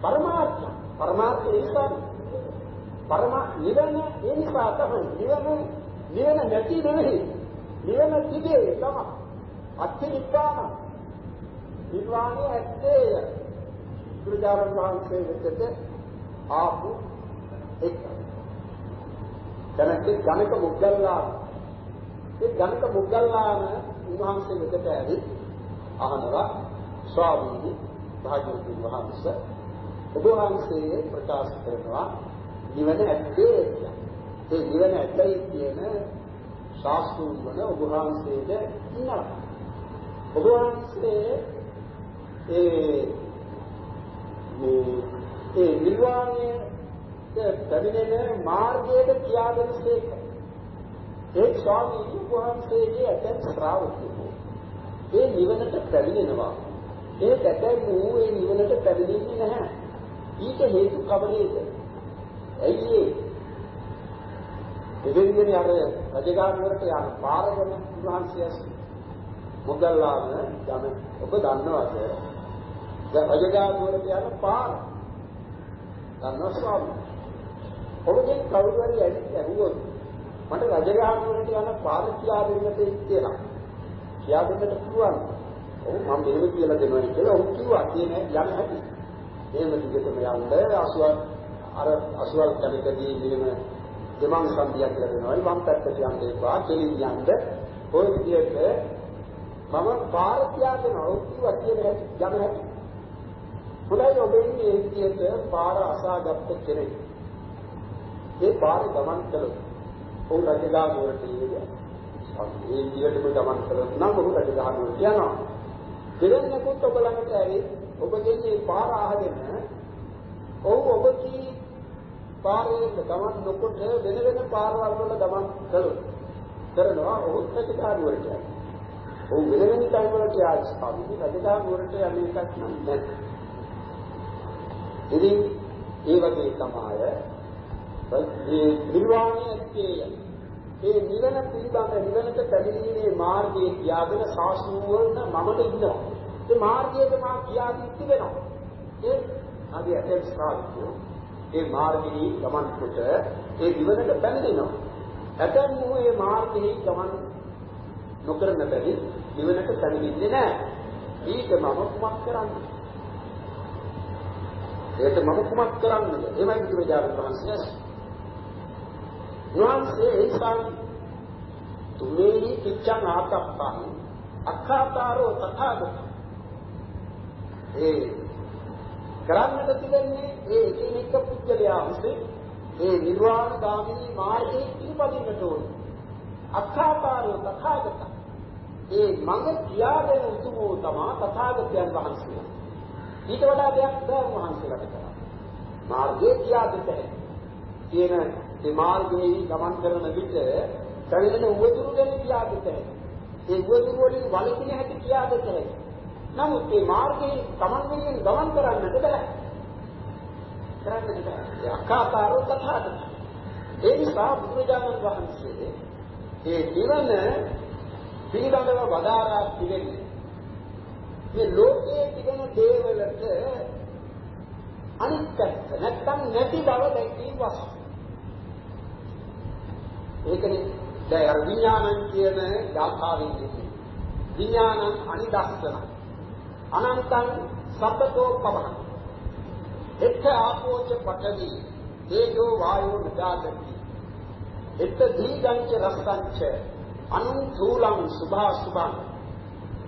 පරමාර්ථ පරමාර්ථ නිසා පරම නිවන ඒ නිසා තමයි නිවන නිවන නැති නෙවෙයි. නිවන තිබේ තමයි. අත්‍ය නිපාන නිර්වාණය ඇත්තේය. බුදුරජාණන් වහන්සේ වෙතට ආපු එක්. දැනට ජනක මුගල්ලාන ඒ ජනක මුගල්ලාන උන්වහන්සේ වෙතට ඇවිත් අහනවා ස්වාමීනි භාග්‍යවතුන් වහන්සේ ඔබ වහන්සේ ප්‍රකාශ කරනවා නිවන ඇත්තේ ඒ නිවන ඇත්තයි කියන ශාස්ත්‍රුන් වන ඔබ වහන්සේට ඉන්නවා ඔබ වහන්සේ ඒ මේ ඒ නිර්වාණය පැමිණෙන මාර්ගයට කියා දෙන සේක. ඒ ස්වාමීන් වහන්සේගේ ඇතැම් ශ්‍රාවකයෝ ඒ නිවනට පැමිණෙනවා. ඒ දැකන් වූ ඒ නිවනට පැමිණෙන්නේ නැහැ. ඊට හේතු කවරේද? ඇයි ඒ? දෙවෙනියනේ අර රජගානුවරට යන පාර ගැන වහන්සේ මොග්ගල්ලාන යන ඔබ දන්නවද? දැන් රජගානුවරට යන පාර. දන්නව ස්වාමී. ඔබගෙන් කවුරු හරි ඇහුවොත් මට රජගානුවරට යන පාර කියලා දෙන්නට කියලා. කියා දෙන්නට පුළුවන්. ඔව් මම මෙහෙම කියලා දෙනවා කියලා ඔව් කිව්වා. කියන්නේ යන්න හැටි. එහෙම දිගටම යන්න අසුවල් අර අසුවල් කණකදී මෙහෙම දෙමන් සම්පියක් ලැබෙනවා. වම් පැත්තට යන්න එපා. කෙලින් යන්න. ඔය විදිහට මම පාර කියා දෙනවා. ඔව් කිව්වා කියන හැටි යන්න හැටි. හොඳයි ඔබ ඉන්නේ ඒ විදිහට පාර අසාගත්ත කෙනෙක්. ඒ පාරේ ගමන් කළොත් ඔව් රජගහ නුවරට ඉන්නේ. ඒ විදිහටම ගමන් කළොත් නම් ඔහු රජගහ නුවරට යනවා. දෙවෙනිකුත් ඔබ ළඟට ඇවිත් ඔබගේ මේ පාර අහගෙන ඔව් ඔබ කී පාරේ ගමන් නොකොට වෙන වෙන පාරවල් වල ගමන් කළොත් කරනවා ඔහු ප්‍රතිකාරුවට යනවා. ඔව් වෙන වෙන තැන් වලට යාස් පාවිච්චි ප්‍රතිකාරුවට යන්නේ එකක් නෑ. ඉතින් ඒ වගේ තමයි මේ නිර්වාණය ඇත්තේ ඒ නිවන පිළිබඳ නිවනට පැමිණීමේ මාර්ගයේ කියාගෙන සාසුන් වලට මමද ඉන්නවා. ඒ මාර්ගයට මා කියා දී තිබෙනවා. ඒ ආදී ඇතෙන් ස්ථාපිතෝ ඒ මාර්ගයේ ගමන් කොට ඒ නිවනට පැමිණෙනවා. ඇතැම් වූ ඒ මාර්ගයේ ගමන් නොකරන බැරි නිවනට පැමිණෙන්නේ නැහැ. ඊට මම කුමක් කරන්නේ? ඒකට මම කුමක් කරන්නද? එමයි බුදුරජාණන් වහන්සේ වහන්සේ ඒසං තුමේහි පිච්ඡං ආතප්පං අක්ඛාතාරෝ තථාගත. ඒ කරන්නට තිබෙන්නේ ඒ එකිනෙක පුද්ගලයා විසින් ඒ නිර්වාණ ගාමිනී මාර්ගයේ පිළිපදින්නට ඕන. අක්ඛාතාරෝ තථාගත. ඒ මඟ කියාදෙන උතුමෝ තමා තථාගතයන් වහන්සේලා. ඊට වඩා දෙයක් බෑ වහන්සේලාට කරන්න මාර්ගයේ කියා දෙතේ කියන මේ මාර්ගයේ ගමන් කරන විට දැනෙන උවදුරු ගැන කියා දෙතේ. ඒ උවදුරු වලින් වළකින හැටි කියා දෙතේ. නමුත් මේ මාර්ගයේ ගමන් වෙනින් ගමන් කරන්නට බෑ. කරන්නට බෑ. ඒ අකාකාරෝ කතාද. ඒ නිසා බුදුරජාණන් වහන්සේ ඒ නිවන පිළිබඳව වදාරා පිළිගන්නේ මේ ලෝකයේ තිබෙන දේවලට අනිත් පැත්ත නැත්තම් නැති බව දැකීම වශයෙන් ඒකනේ දැන් අර විඥානං කියන ගාථාවෙන් කියන්නේ. විඥානං අනිදස්සන. අනන්තං සබ්බතෝ පවන. එක්ක ආපෝච පඨවි තේජෝ වායෝ නදාති. එක්ක දීගංච රසංච අනුන් චූලං සුභා සුභං.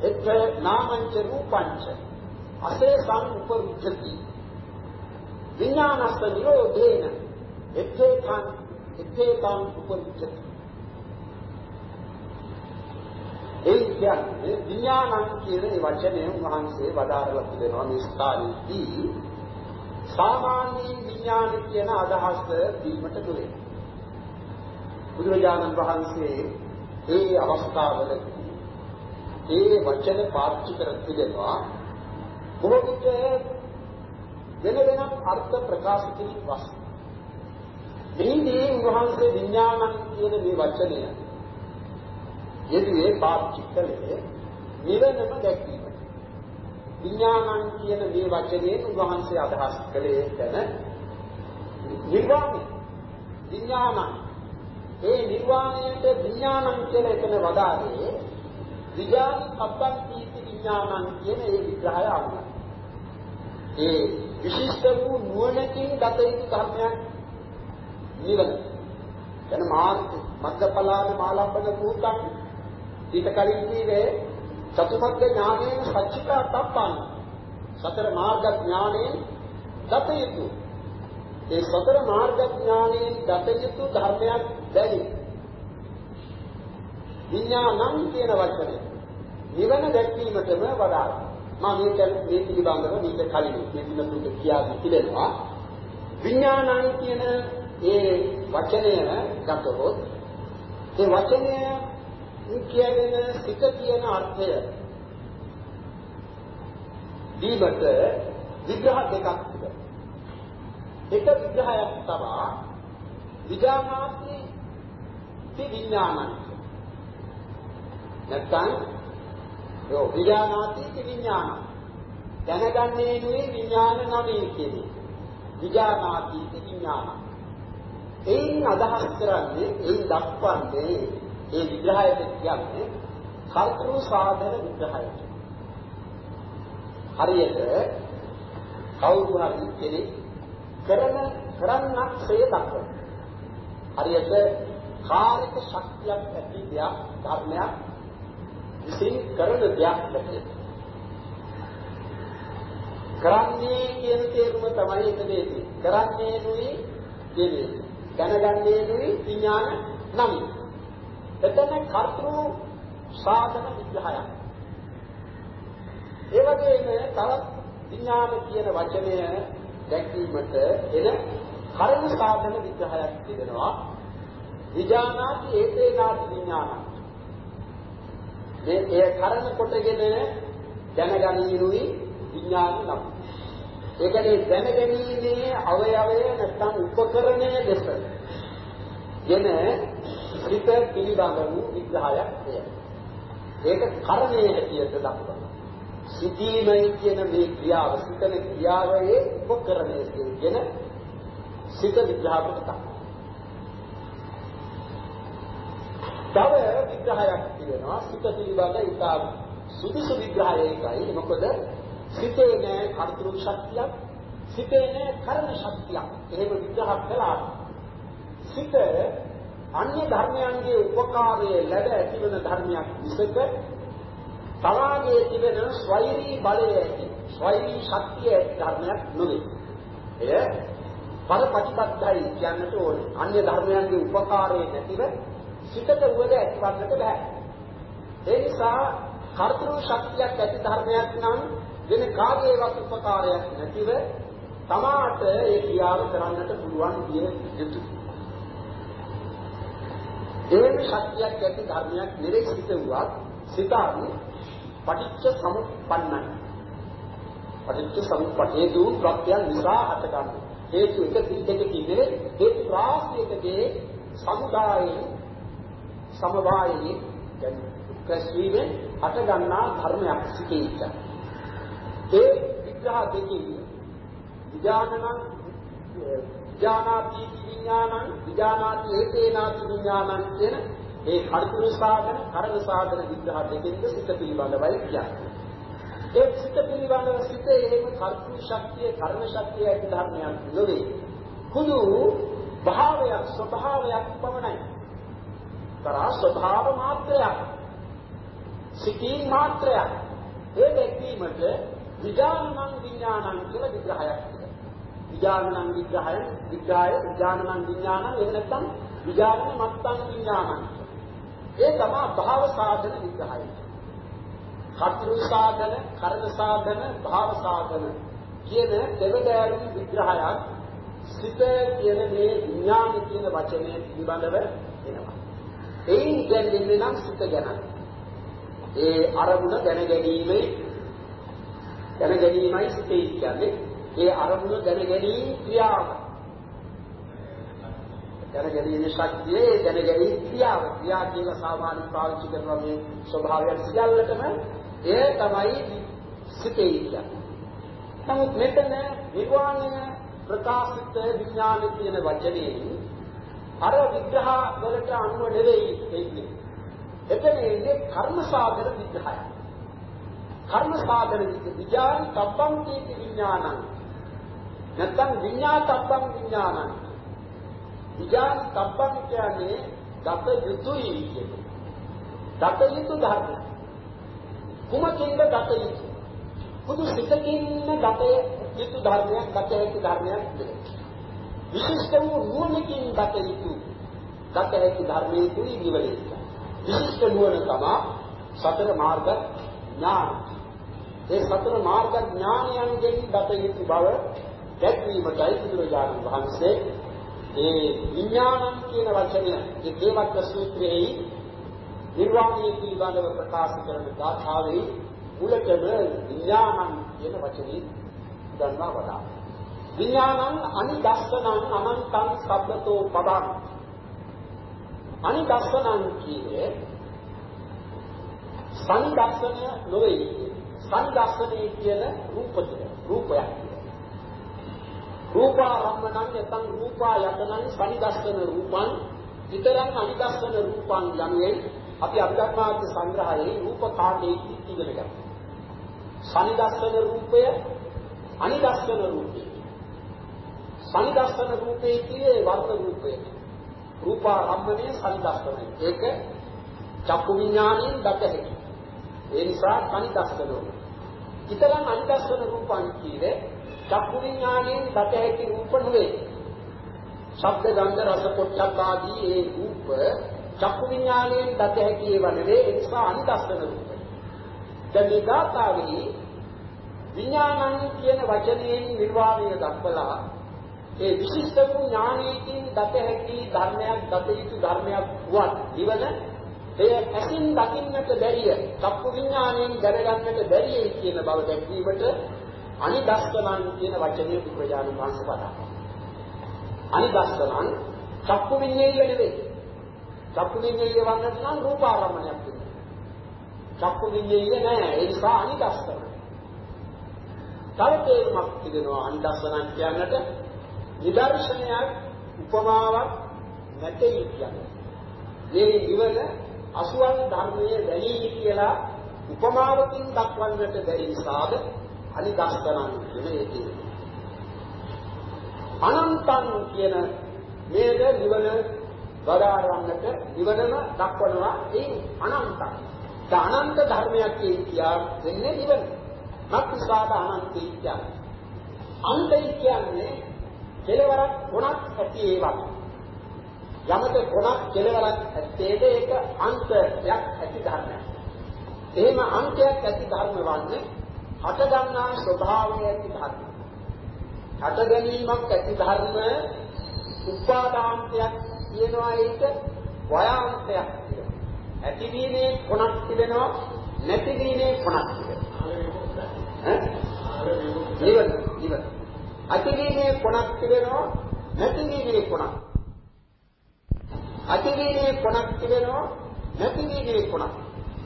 එක්ක නාමංච රූපංච. අසේසං උපරුච්ඡති. විඥානස්ස නිරෝධේන. එක්කේකං එතේකම් උපරිච්ඡති ඒ කියන්නේ විඥානං කියන මේ වචනය වහන්සේ වදාරලා තිබෙනවා මේ ස්ථානයේදී. සාමාන්‍ය විඥාන කියන අදහස දීමට දුරේ බුදුරජාණන් වහන්සේ ඒ අවස්ථාවලදී ඒ වචන පාවිච්චි කර තිබෙනවා බොහෝ විට වෙන වෙනම අර්ථ ප්‍රකාශ කිරීම වශයෙන් මෙහිදී උන්වහන්සේ විඥානං කියන මේ වචනය යෙදුවේ පාවිච්චි කළේ නිවනම දැක්වීම. විඥානං කියන මේ වචනයෙන් උන්වහන්සේ අදහස් කළේ එතන නිර්වාණය. විඥානං ඒ නිර්වාණයට විඥානං කියන එකන වදාළේ විඥානි පබ්බන් කීති විඥානං කියන ඒ විග්‍රහය අනුව. ඒ විශිෂ්ට වූ නුවණකින් ගත යුතු ධර්මයක් නිවන. එන මාර්ග මග්ගඵලාන මාලම්බන භූතං ඊට කලින් කීවේ චතුමග්ග ඥානයෙන් සච්චිතා තප්පං සතර මාර්ග ඥානයෙන් දත යුතු ඒ සතර මාර්ග ඥානයෙන් දත යුතු ධර්මයක් බැරි විඥානං කියන වචනේ නිවන දැක්වීමටම වඩා මම මේක මේ පිළිබඳව මේක කලින් මේ පිළිතුරු කියා දී තිබෙනවා විඥානං කියන ඒ වචනය ගතොත් ඒ වචනය කියන්නේ සිත කියන අර්ථය දීමට විග්‍රහ දෙකක් තිබෙනවා. එක විග්‍රහයක් තමයි විඥානාති ති විඥානං. නැත්නම් යෝ විඥානාති ති විඥානං. දැනගන්නේ නුයි විඥාන නමේ කියන්නේ. විඥානාති ති විඥානං. එයින් අදහස් කරන්නේ එයින් දක්වන්නේ ඒ විග්‍රහයට කියන්නේ කර්තෘ සාධන විග්‍රහයට. හරියට කවුරු හරි කෙනෙක් කරන කරන්නක් සේ දක්වන. හරියට කාර්යක ශක්තියක් ඇති දෙයක් ධර්මයක් විසින් කරන දෙයක් නැති. කරන්නේ කියන තේරුම තමයි එතන තියෙන්නේ. කරන්නේ නුයි කියන්නේ. දැනගන්නේ නුයි විඥාන නමයි. එතන කර්තෘ සාධන විග්‍රහයක්. ඒ වගේම තවත් විඥාන කියන වචනය දැක්වීමට එන කර්ම සාධන විග්‍රහයක් තිබෙනවා. විඥානාති ඒතේනාති විඥාන. මේ ඒ කර්ම කොටගෙන දැනගනිනුයි විඥාන නම්. ඒ කියන්නේ දැනගැනීමේ අවයවය නැත්නම් උපකරණය දෙස. ගෙන සිත පිළිබඳ වූ විග්‍රහයක් එය. ඒක කර්මයේ හැටියට දක්වනවා. සිටීමයි කියන මේ ක්‍රියාව සිතන ක්‍රියාවේ උපකරණය කියන සිත විග්‍රහකට තමයි. තව විග්‍රහයක් තියෙනවා සිත පිළිබඳ ඉතා සුදුසු විග්‍රහයකයි මොකද සිතේ නෑ කර්තෘ ශක්තියක් සිතේ නෑ කර්ම ශක්තියක් එහෙම විග්‍රහ කළා සිත අන්‍ය ධර්මයන්ගේ උපකාරයේ ලැබ ඇතිවන ධර්මයක් විසක තමාගේ තිබෙන ස්වෛරී බලය ඇති ස්වෛරී ශක්තිය ඇති ධර්මයක් නෙවෙයි. එය පරපටිපත්තයි කියන්නට ඕනේ. අන්‍ය ධර්මයන්ගේ උපකාරයේ නැතිව සිතට උවද ඇතිවන්නට බෑ. ඒ නිසා කර්තෘ ශක්තියක් ඇති ධර්මයක් නම් වෙන කාගේවත් උපකාරයක් නැතිව තමාට ඒ ක්‍රියාව කරන්නට පුළුවන් විය යුතුයි. එහෙම ශක්තියක් ඇති ධර්මයක් නෙවෙයි සිත වුවත් සිතාවි පටිච්ච සමුප්පන්නයි. පටිච්ච සමුප්ප හේතු ප්‍රත්‍යයන් නිසා හට ගන්න. හේතු එක දෙකකින් නෙවෙයි හේතු රාශියකගේ සමුදායේ සමவாயයේ කස්වීමෙන් හට ගන්නා ධර්මයක් සිටීච්ච. ඒ විග්‍රහ දෙකකින් විඥානන විඥානාති විඥානං විඥානාති ඒතේනාති විඥානං කියන ඒ කර්තෘ සාධන, කරණ සාධන විග්‍රහ දෙකෙන්ද සිත පිළිබඳවයි කියන්නේ. ඒ සිත පිළිබඳව සිත එහෙම කර්තෘ ශක්තිය, කරණ ශක්තිය ඇති ධර්මයක් නෙවෙයි. කුදු භාවයක්, ස්වභාවයක් පමණයි. තරහ ස්වභාව මාත්‍රයක්. සිතින් මාත්‍රයක්. ඒ දැක්වීමට විඥානං විඥානං කියලා විග්‍රහයක් තිබෙනවා. විඥානං විග්‍රහය, විග්‍රහය විඥානං විඥානං එහෙම නැත්නම් විඥාන මත්තං විඥානං ඒ තමයි භාව සාධන විග්‍රහය. කර්තෘ සාධන, කර්ම සාධන, භාව සාධන කියන දෙවදෑරුම් විග්‍රහයක් සිත කියන මේ විඥාන කියන වචනය පිළිබඳව එනවා. එයින් කියන්නේ නම් සිත ගැන. ඒ අරමුණ දැන ගැනීමේ දැන ගැනීමයි සිතේ කියන්නේ. ඒ අරමුණ දැන ගැනීම ක්‍රියාව. දැනගැනීමේ ශක්තිය දැනගැනීම ක්‍රියාව ක්‍රියා කියලා සාමාන්‍යයෙන් පාවිච්චි කරන මේ ස්වභාවයන් සියල්ලටම ඒ තමයි සිතේ කියන්නේ. නමුත් මෙතන නිර්වාණය ප්‍රකාශිත විඥාන කියන වචනේ අර විග්‍රහ වලට අනුව නෙවෙයි එන්නේ. එතන ඉන්නේ කර්ම සාධන විග්‍රහය. කර්ම සාධන විඥාන තබ්බං කීති විඥානං. නැත්නම් විඥාතබ්බං විඥානං. විඥාන සම්පන්න කියන්නේ දත යුතුයි කියන්නේ. දත යුතු ධර්ම. කුමකින්ද දත යුතු? බුදු සිතකින්ම දත යුතු ධර්මයක් දත යුතු ධර්මයක් නෙවෙයි. විශිෂ්ට වූ නුවණකින් දත යුතු දත යුතු ධර්මයේ තුයි නිවලේ. විශිෂ්ට නුවණ තමයි සතර මාර්ග ඥාන. ඒ සතර මාර්ග ඥානයන්ගෙන් දත යුතු බව දැක්වීමටයි බුදුරජාණන් වහන්සේ ඒ විඥානං කියන වචනය ඒ දේවත්ව සූත්‍රයේ නිර්වාණය පිළිබඳව ප්‍රකාශ කරන ගාථාවේ මුලටම විඥානං කියන වචනේ ගන්නවා වඩා. විඥානං අනිදස්සනං අනන්තං සබ්බතෝ පදං. අනිදස්සනං කියන්නේ සංදස්සන නොවේ. සංදස්සනේ කියන රූපද රූපයක්. රූපාරම්මණං යතං රූපා යතනං සනිදස්සන රූපං විතරං අනිදස්සන රූපං යනුවෙන් අපි අභිධර්මාර්ථ සංග්‍රහයේ රූප කාණ්ඩයේ ඉගෙන ගන්නවා. සනිදස්සන රූපය අනිදස්සන රූපය. සනිදස්සන රූපේ කියේ වර්ණ රූපය. රූපාරම්මණය සනිදස්සනයි. ඒක චක්කු විඥාණයෙන් දත හැකි. ඒ නිසා සනිදස්සන රූපය. විතරං අනිදස්සන රූපං කියේ චක්කු විඥාණයෙන් දත හැකි රූප නෙවේ. ශබ්ද ගන්ධ රස පොට්ටබ්බ ආදී ඒ රූප චක්කු විඥාණයෙන් දත හැකි ඒවා නෙවේ ඒ නිසා අනිදස්සන රූප. දැන් මේ ගාථාවේ විඥානං කියන වචනයෙන් නිර්වාණය දක්වලා ඒ විශිෂ්ට වූ ඥානයෙන් දත හැකි ධර්මයක් දත යුතු ධර්මයක් වුවත් නිවන එය ඇසින් දකින්නට බැරිය චක්කු විඥාණයෙන් දැනගන්නට බැරිය කියන බව දැක්වීමට අනිදස්සනං කියන වචනේ බුදුරජාණන් වහන්සේ පදා. අනිදස්සනං චක්කු විඤ්ඤාණය නෙවෙයි. චක්කු විඤ්ඤාණය වන්නට නම් රූපාරම්මණයක් වෙනවා. චක්කු විඤ්ඤාණය නෑ ඒ නිසා අනිදස්සන. තව තේරුමක් තිබෙනවා අනිදස්සනං කියන්නට නිදර්ශනයක් උපමාවක් නැtei කියන්නේ. මේ ඉවන අසුවන් ධර්මයේ වැළී කියලා උපමාවකින් දක්වන්නට බැරි නිසාද අනිදස්සනං කියන එකේ. අනන්තං කියන මේක නිවන වඩාරන්නට නිවනම දක්වනවා ඒ අනන්තං. අනන්ත ධර්මයක් කියා දෙන්නේ නිවන. මක්නිසාද අනන්තයි කියන්නේ. අන්තයි කියන්නේ කෙලවරක් ගුණක් ඇති ඒවා. යමක ගුණක් කෙලවරක් ඇත්තේද ඒක අන්තයක් ඇති ධර්මයක්. එහෙම අන්තයක් ඇති ධර්ම වන්නේ හට ගන්නා ස්වභාවය ඇති ධර්ම. හට ගැනීමක් ඇති ධර්ම උපාදාන්තයක් කියනවා ඒක වයාන්තයක් කියනවා. ඇතිවීමේ කොනක් තිබෙනවා නැතිවීමේ කොනක් තිබෙනවා. ඈ? නිවන නිවන. ඇතිවීමේ කොනක් තිබෙනවා නැතිවීමේ කොනක්. ඇතිවීමේ කොනක් තිබෙනවා නැතිවීමේ කොනක්.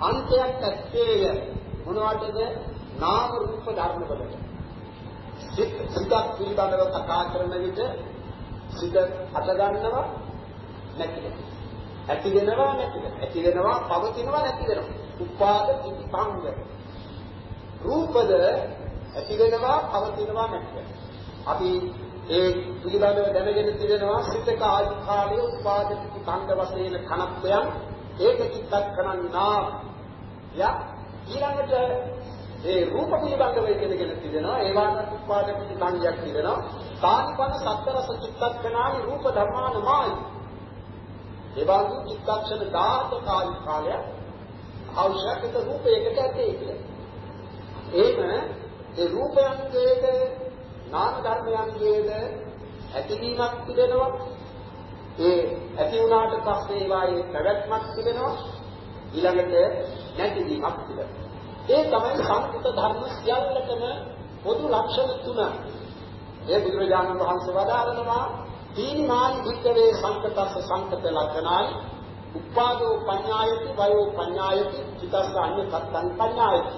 අන්තයක් ඇත්තේය මොනවටද? නාම රූප ධර්ම වලට. සිත සිතක් පිළිබඳව කතා කරන විට සිත හට ගන්නවා නැති වෙනවා. ඇති වෙනවා නැති වෙනවා. ඇති වෙනවා පවතිනවා නැති වෙනවා. උපාද පිටිපංග. රූපද ඇති වෙනවා පවතිනවා නැති වෙනවා. අපි ඒ පිළිබඳව දැනගෙන තිබෙනවා සිතක ආයු කාලයේ උපාද පිටිපංග වශයෙන් කනත්වයන් ඒක චිත්තක්ඛනං නා ය ඊළඟට ඒ රූප පිළිබඳව ඉගෙනගෙන තිබෙනවා. ඒ වාගත් උපාද පිටිපංගයක් තිබෙනවා. කානිපන සත්තරස චිත්තක්ඛනානි රූප ධර්මානමායි. ඒ වගේ චිත්තක්ෂණ 10 කාල කාලය අවශ්‍යක රූපයකට ඇතේ කියලා. එහෙම ඒ රූපයන්ගේද නාම ධර්මයන්ගේද ඇතිවීමක් තිබෙනවා. ඒ ඇති වුණාට පස්සේ ඒවායේ පැවැත්මක් තිබෙනවා. ඊළඟට නැතිවීමක් තිබෙනවා. ඒ තමයි සංකෘත ධර්ම සියල්ලටම පොදු ලක්ෂණ තුන. ඒ බුදුරජාණන් වහන්සේ වදාරනවා තීමානි භික්කවේ සංකතස්ස සංකත ලක්ෂණයි උපාදෝ පඤ්ඤායති වයෝ පඤ්ඤායති චිතස්ස අඤ්ඤ කත්තං පඤ්ඤායති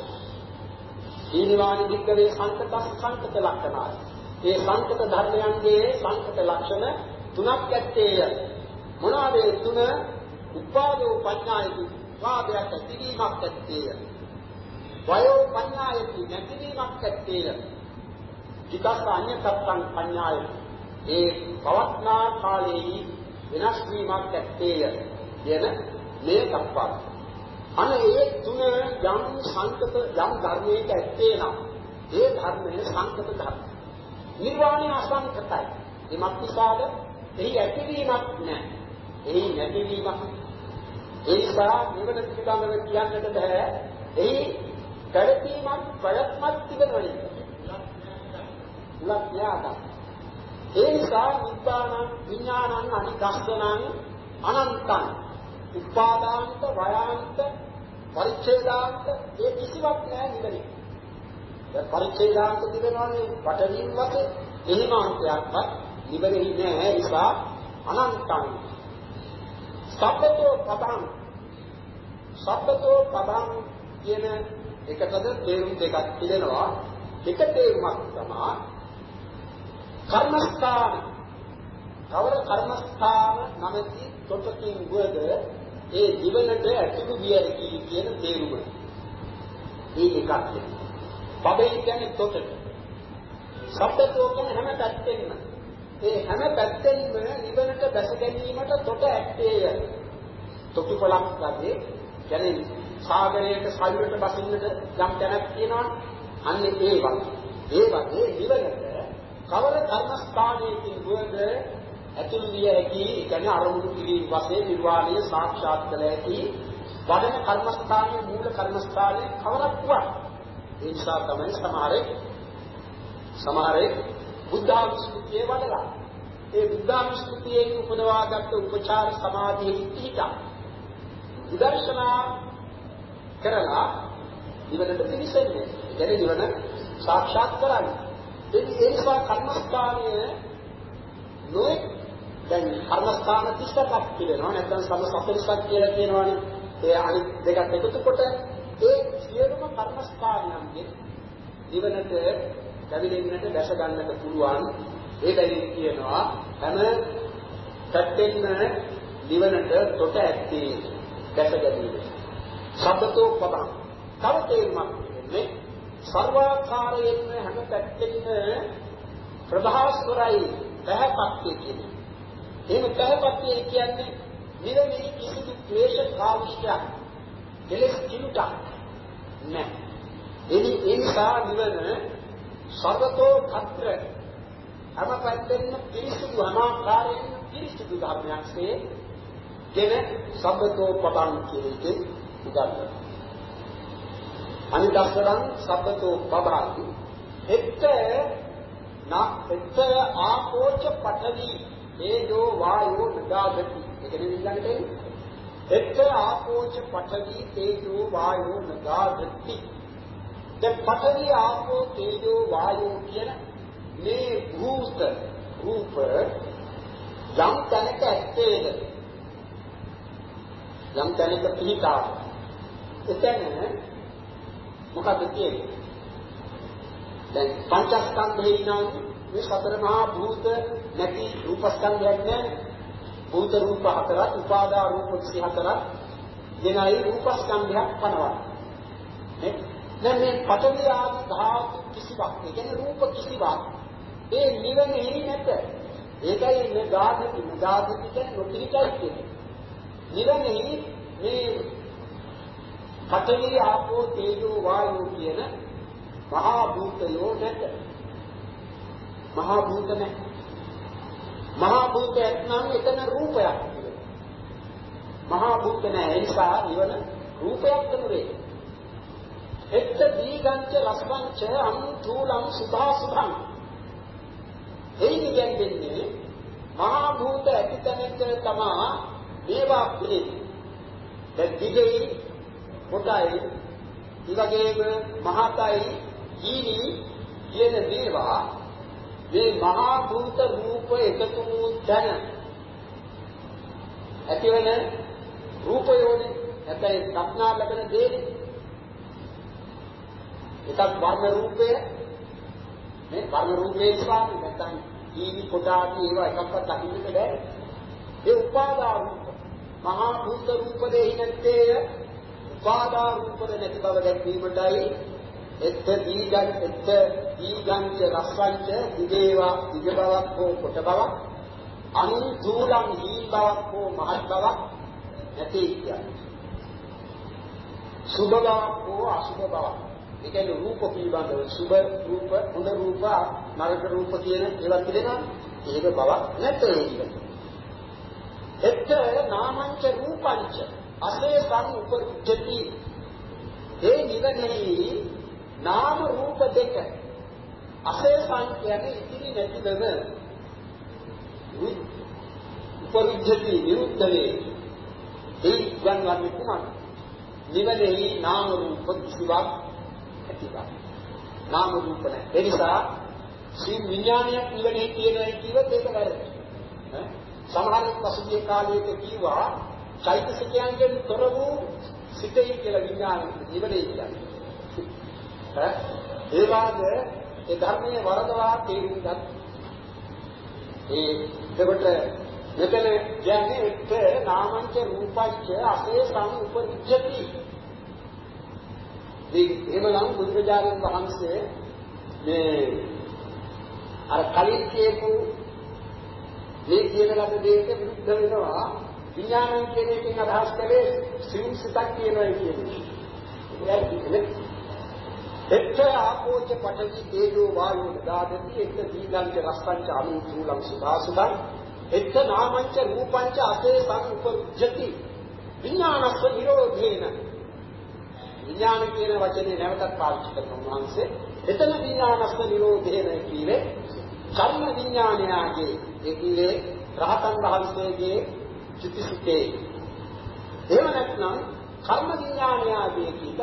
තීමානි භික්කවේ සංකතස්ස සංකත ලක්ෂණයි. ඒ සංකත ධර්මයන්ගේ සංකත ලක්ෂණ තුනක් ඇත්තේය. මොනවාද ඒ තුන? උපාදෝ පඤ්ඤායති. වාදයක් ඇතිවීමක් ඇත්තේය. වයෝ පඤ්ඤායති නැතිවීමක් ඇත්තේය. චිතස්ස අඤ්ඤ කත්තං පඤ්ඤායති. ඒ පවත්නා කාලයේ වෙනස් වීමක් ඇත්තේය කියන මේ දක්වා. අන ඒ තුන යම් සංකත යම් ධර්මයක ඇත්තේ නම් ඒ ධර්මයේ සංකත ධර්ම. නිර්වාණය අසංකතයි. එමත් නිසාද එහි ඇතිවීමක් නැහැ. එහි නැතිවීමක්. ඒ නිසා නිවන පිළිබඳව කියන්නට බෑ. එහි පැවතීමක් ප්‍රයත්නක් තිබෙනවා උලක් නෑ ඒ නිසා නිබ්බාන විඥානං අනිදස්සනං අනන්තං උපාදාන්ත වයාන්ත පරිච්ඡේදාන්ත ඒ කිසිවක් නෑ නිවනේ. දැන් පරිච්ඡේදාන්ත කියනවානේ පටවින් වශයෙන් එහෙම අන්තයක්වත් නිවනේ නෑ නිසා අනන්තං. සබ්බතෝ පදං. සබ්බතෝ පදං කියන එකටද තේරුම් දෙකක් තිබෙනවා. එක තේරුමක් තමයි කර්මස්ථාන. කවර කර්මස්ථාන නැමැති තොටකින් වද ඒ ජීවනට ඇතුළු විය කියන තේරුම. මේ එකක්. පබේ කියන්නේ තොටක. ශබ්දතෝකන හැම පැත්තෙන්ම ඒ හැම පැත්තෙන්ම නිවනට දැස ගැනීමට තොට ඇත්තේය. තොටුපලක් වගේ කියන්නේ සාගරයක සයුරට බසින්නට යම් තැනක් තියෙනවා. අන්න ඒ වගේ. ඒ වගේ නිවනට කවර කර්මස්ථානයකින් වුවද ඇතුල් විය හැකි කියන්නේ අරමුණු කිරීම වශයෙන් නිර්වාණය සාක්ෂාත් කළ හැකි වඩන කර්මස්ථානයේ මූල කර්මස්ථානයේ කවරක් වුවත් ඒ නිසා තමයි සමහරේ සමහරේ බුද්ධානුස්මෘතියේ වඩලා ඒ බුද්ධානුස්මෘතියෙන් උපදවාගත් උපචාර සමාධියේ පිහිටා විදර්ශනා කරලා නිවනට පිවිසෙන්නේ. ඒ නිවන සාක්ෂාත් කරන්නේ. ඒ නිසා කර්මස්ථානය නොඑක් දැන් කර්මස්ථාන 30ක් පිළිනවා නැත්නම් සම 40ක් කියලා කියනවනේ. ඒ අනිත් දෙකත් එකතු කොට ඒ සියලුම කර්මස්ථානයන්ගේ නිවනට දැවිලෙන්නට දැස ගන්නට පුළුවන්. ඒකයි කියනවා හැම පැත්තෙන්ම නිවනට තොට ඇත්තේ දැස ගැනීම. සබ්බතෝ පදං. තව තේරුමක් කියන්නේ සර්වාකාරයෙන්ම හැම පැත්තෙම ප්‍රභාස්වරයි පැහැපත්ය කියන්නේ. එහෙම පැහැපත්ය කියන්නේ නිරමී කිසිදු ක්ලේශ කාවිෂ්ඨයක් කෙලෙස් කිලුටක් නැහැ. එනි ඒ නිසා නිවන සර්වතෝ භද්‍ර හැම පැත්තෙම පිරිසුදු අනාකාරයෙන් පිරිසුදු ධර්මයන්සේ කියන සබ්බතෝ පදං කියන එකේ උදාහරණ. අනිදස්සරං සබ්බතෝ පබාති එත්ත නා එත්ත ආපෝච පඨවි තේජෝ වායෝ නදාගති. ඒක නෙවෙයි ඊළඟට එන්නේ එත්ත ආපෝච පඨවි තේජෝ වායෝ නදාගති. දැන් පඨවි ආපෝ තේජෝ වායෝ කියන මේ භූත රූප යම් තැනක ඇත්තේද? යම් තැනක පිහිටා එතන මොකද කියන්නේ? දැන් පංචස්කන්ධේ ඉන්නානේ මේ සතර මහා භූත නැති රූපස්කන්ධයක් නැහැ. භූත රූප හතරක්, උපාදා රූප 24ක් දෙනයි රූපස්කන්ධයක් පනවන. නේ? දැන් මේ පඨවි ආදී ධාතු කිසිවක්, ඒ කියන්නේ රූප කිසිවක් ඒ නිවනේ නැත. ඒකයි මේ ධාතු ධාතු කියන්නේ නොතිරිකයි කියන්නේ. නිවනේ මේ පඨවි ආපෝ තේජෝ වායෝ කියන මහා භූතයෝ නැත. මහා භූත නැහැ. මහා භූතයක් නම් එතන රූපයක් මහා භූත නැහැ. ඒ නිසා නිවන රූපයක් නෙවෙයි. එත්ත දීගංච රසංච අනුතුලං සුභා සුභං. එයින් කියන්නේ මහා භූත ඇතිතැනක තමා මේවා පිළිදි. දැන් දිගේ කොටයි ඊවැගේම මහතයි ඊනි කියන දේවා මේ මහා භූත රූප එකතු වූ තැන ඇතිවන රූපයෝනේ. නැත්නම් සත්නා ලැබෙන දේනේ. එකක් වර්ණ රූපය. මේ වර්ණ රූපේ ස්වාමී නැත්නම් ඊනි කොටාදී ඒවා එකක්වත් දකින්නට බෑ ඒ උපාදා රූප. මහා භූත රූප දෙහි නැත්තේ උපාදා රූපද නැති බව දැක්වීමටයි එත්ත දීගන් එත්ත දීගංච රස්සංච දිවේවා දිග බවක් හෝ කොට බවක් අනුන් දූලං හී බවක් හෝ මහත් බවක් නැති කියන්නේ. සුභ බවක් හෝ අසුභ බවක්. ඒ කියන්නේ රූප පිළිබඳව සුභ රූප හොඳ රූප නරක රූප කියන ඒවා පිළිගන්න ඒක බවක් නැතේ එත්ත නාමංච රූපංච. අශේෂං උපරුද්ධති. ඒ නිවනෙහි නාම රූප දෙක. අසේසං කියන්නේ ඉතිරි නැති බව උපරිජ්ජති විරුද්ධ වේ. ඒ ගන්වන්නේ කුමක්ද? නිවනෙහි නාම රූප කිසිවක් ඇතිව නාම රූප නැහැ. ඒ නිසා සීල විඥානයක් නිවනෙහි තියෙනයි කියවත් ඒක වැරදි. සමහර පසුගිය කාලයක කිව්වා චෛතසිකයන්ගෙන් තොර වූ සිතේ කියලා විඥාන නිවනේ කියන්නේ ඒ වාගේ ඒ ධර්මයේ වරදවා තේරුම් ගන්න ඒ එතකොට මෙතන කියන්නේ එක්ක නාමංච රූපච්ච අසේ සම් උපවිජ්ජති. මේ එහෙමනම් බුදුරජාණන් වහන්සේ මේ අර කලින් කියපු මේ කියන ලද දෙයට විරුද්ධ වෙනවා විඥානං කියන එකෙන් අදහස් කළේ සිව් සිතක් කියනවා කියන්නේ. එච්ච ආපෝච පඨවි තේජෝ වායෝ දාදති එක්ක දීගංච රස්සංච අනුචූලං සුභාසුදං එත්ත නාමංච රූපංච අසේ සංඋපජ්ජති විඥානස්ස නිරෝධේන. විඥාන කියන වචනේ නැවතත් පාවිච්චි කරන උන්වහන්සේ එතන විඥානස්ස නිරෝධේන කියන්නේ කර්ම විඥානයගේ ඒ කියන්නේ රහතන් වහන්සේගේ චිත්තසිතේ එහෙම නැත්නම් කර්ම විඥානයගේ කීකත්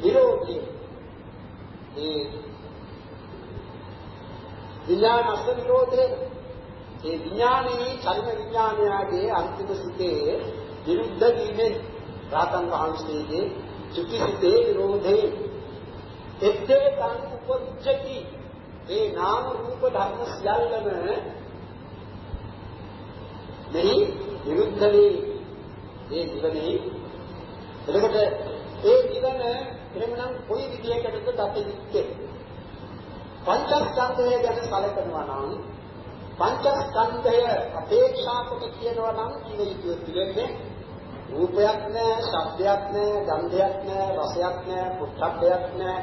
නිරෝධේ ඒ විඥානස්ස නිරෝධේන ඒ විඥානයේ චරිත විඥානයගේ අන්තිම සිතේ විරුද්ධ වීමෙන් රාතන් වහන්සේගේ චුතිසිතේ විරෝධේ එත්තේ තං උපජ්ජති ඒ නාම රූප ධර්ම සියල්ලම මෙහි විරුද්ධ වේ. ඒ නිවනේ. එතකොට ඒ නිවන එහෙමනම් කොයි විදියකටද දත යුත්තේ පංචස්කන්ධය ගැන සැලකනවා නම් පංචස්කන්ධය අපේක්ෂා කොට කියනවා නම් කිව යුතු පිළිගන්නේ රූපයක් නැහැ, ශබ්දයක් නැහැ, ගන්ධයක් නැහැ, රසයක් නැහැ, පුත්තබ්බයක් නැහැ,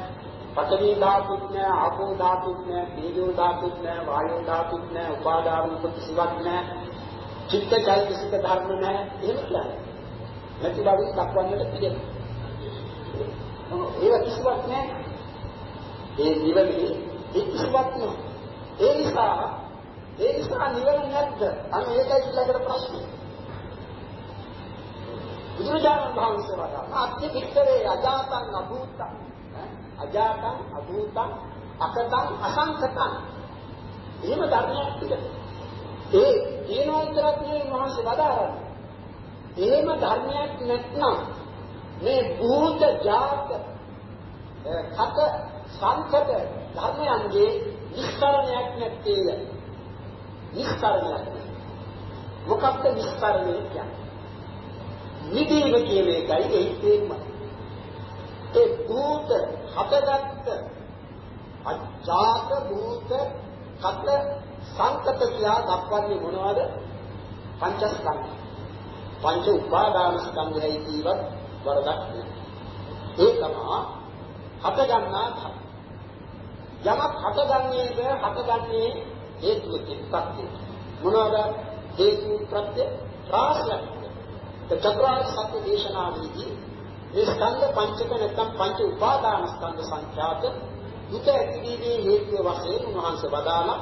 පඨවි ධාතුක් නැහැ, ආපෝ ධාතුක් නැහැ, තේජෝ ධාතුක් නැහැ, වායෝ ධාතුක් නැහැ, උපාදාන රූප කිසිවක් නැහැ, චිත්ත චෛතසික ධර්ම නැහැ. එහෙම කියන්නේ. නැති බව දක්වන්නට පිළිගන්න. ඒක කිසිවක් නැහැ. ඒ නිවනේ ඒ කිසිවක් නැහැ. ඒ නිසා ඒ නිසා නිවන නැද්ද? අන්න ඒකයි ඊළඟට ප්‍රශ්නේ. බුදුරජාණන් වහන්සේ වදා අත්‍ය වික්තරේ අජාතං අභූතං අජාතං අභූතං අකතං අසංකතං එහෙම ධර්මයක් පිට. ඒ කියනවා විතරක් නෙවෙයි මහන්සේ වදාරන්නේ. එහෙම ධර්මයක් නැත්නම් මේ භූත ජාත කත සංකත ධර්මයන්ගේ නිස්කරණයක් නැත්තේය. නිස්කරණයක්. මොකක්ද නිස්කරණය කියන්නේ? නිදීම කියන එකයි එයි තේරුම. ඒ භූත හටගත්ත අජාත භූත කත සංකත කියලා දක්වන්නේ මොනවද? පංචස්කන්ධ. පංච උපාදාන ස්කන්ධයයි කියවත් වරදක් නෑ. ඒ තමයි හට ගන්නා ධර්ම. යමක් හටගන්නේද හටගන්නේ හේතුකින් ප්‍රත්‍ය. මොනවාද හේතු ප්‍රත්‍ය රාශියක්. චක්‍රාර්ය සත්‍ය දේශනාවේදී මේ ස්කන්ධ පංචක නැත්නම් පංච උපාදාන ස්කන්ධ සංඛ්‍යාත දුක ඇතිවීමේ හේතුව වශයෙන් උන්වහන්සේ වදාලා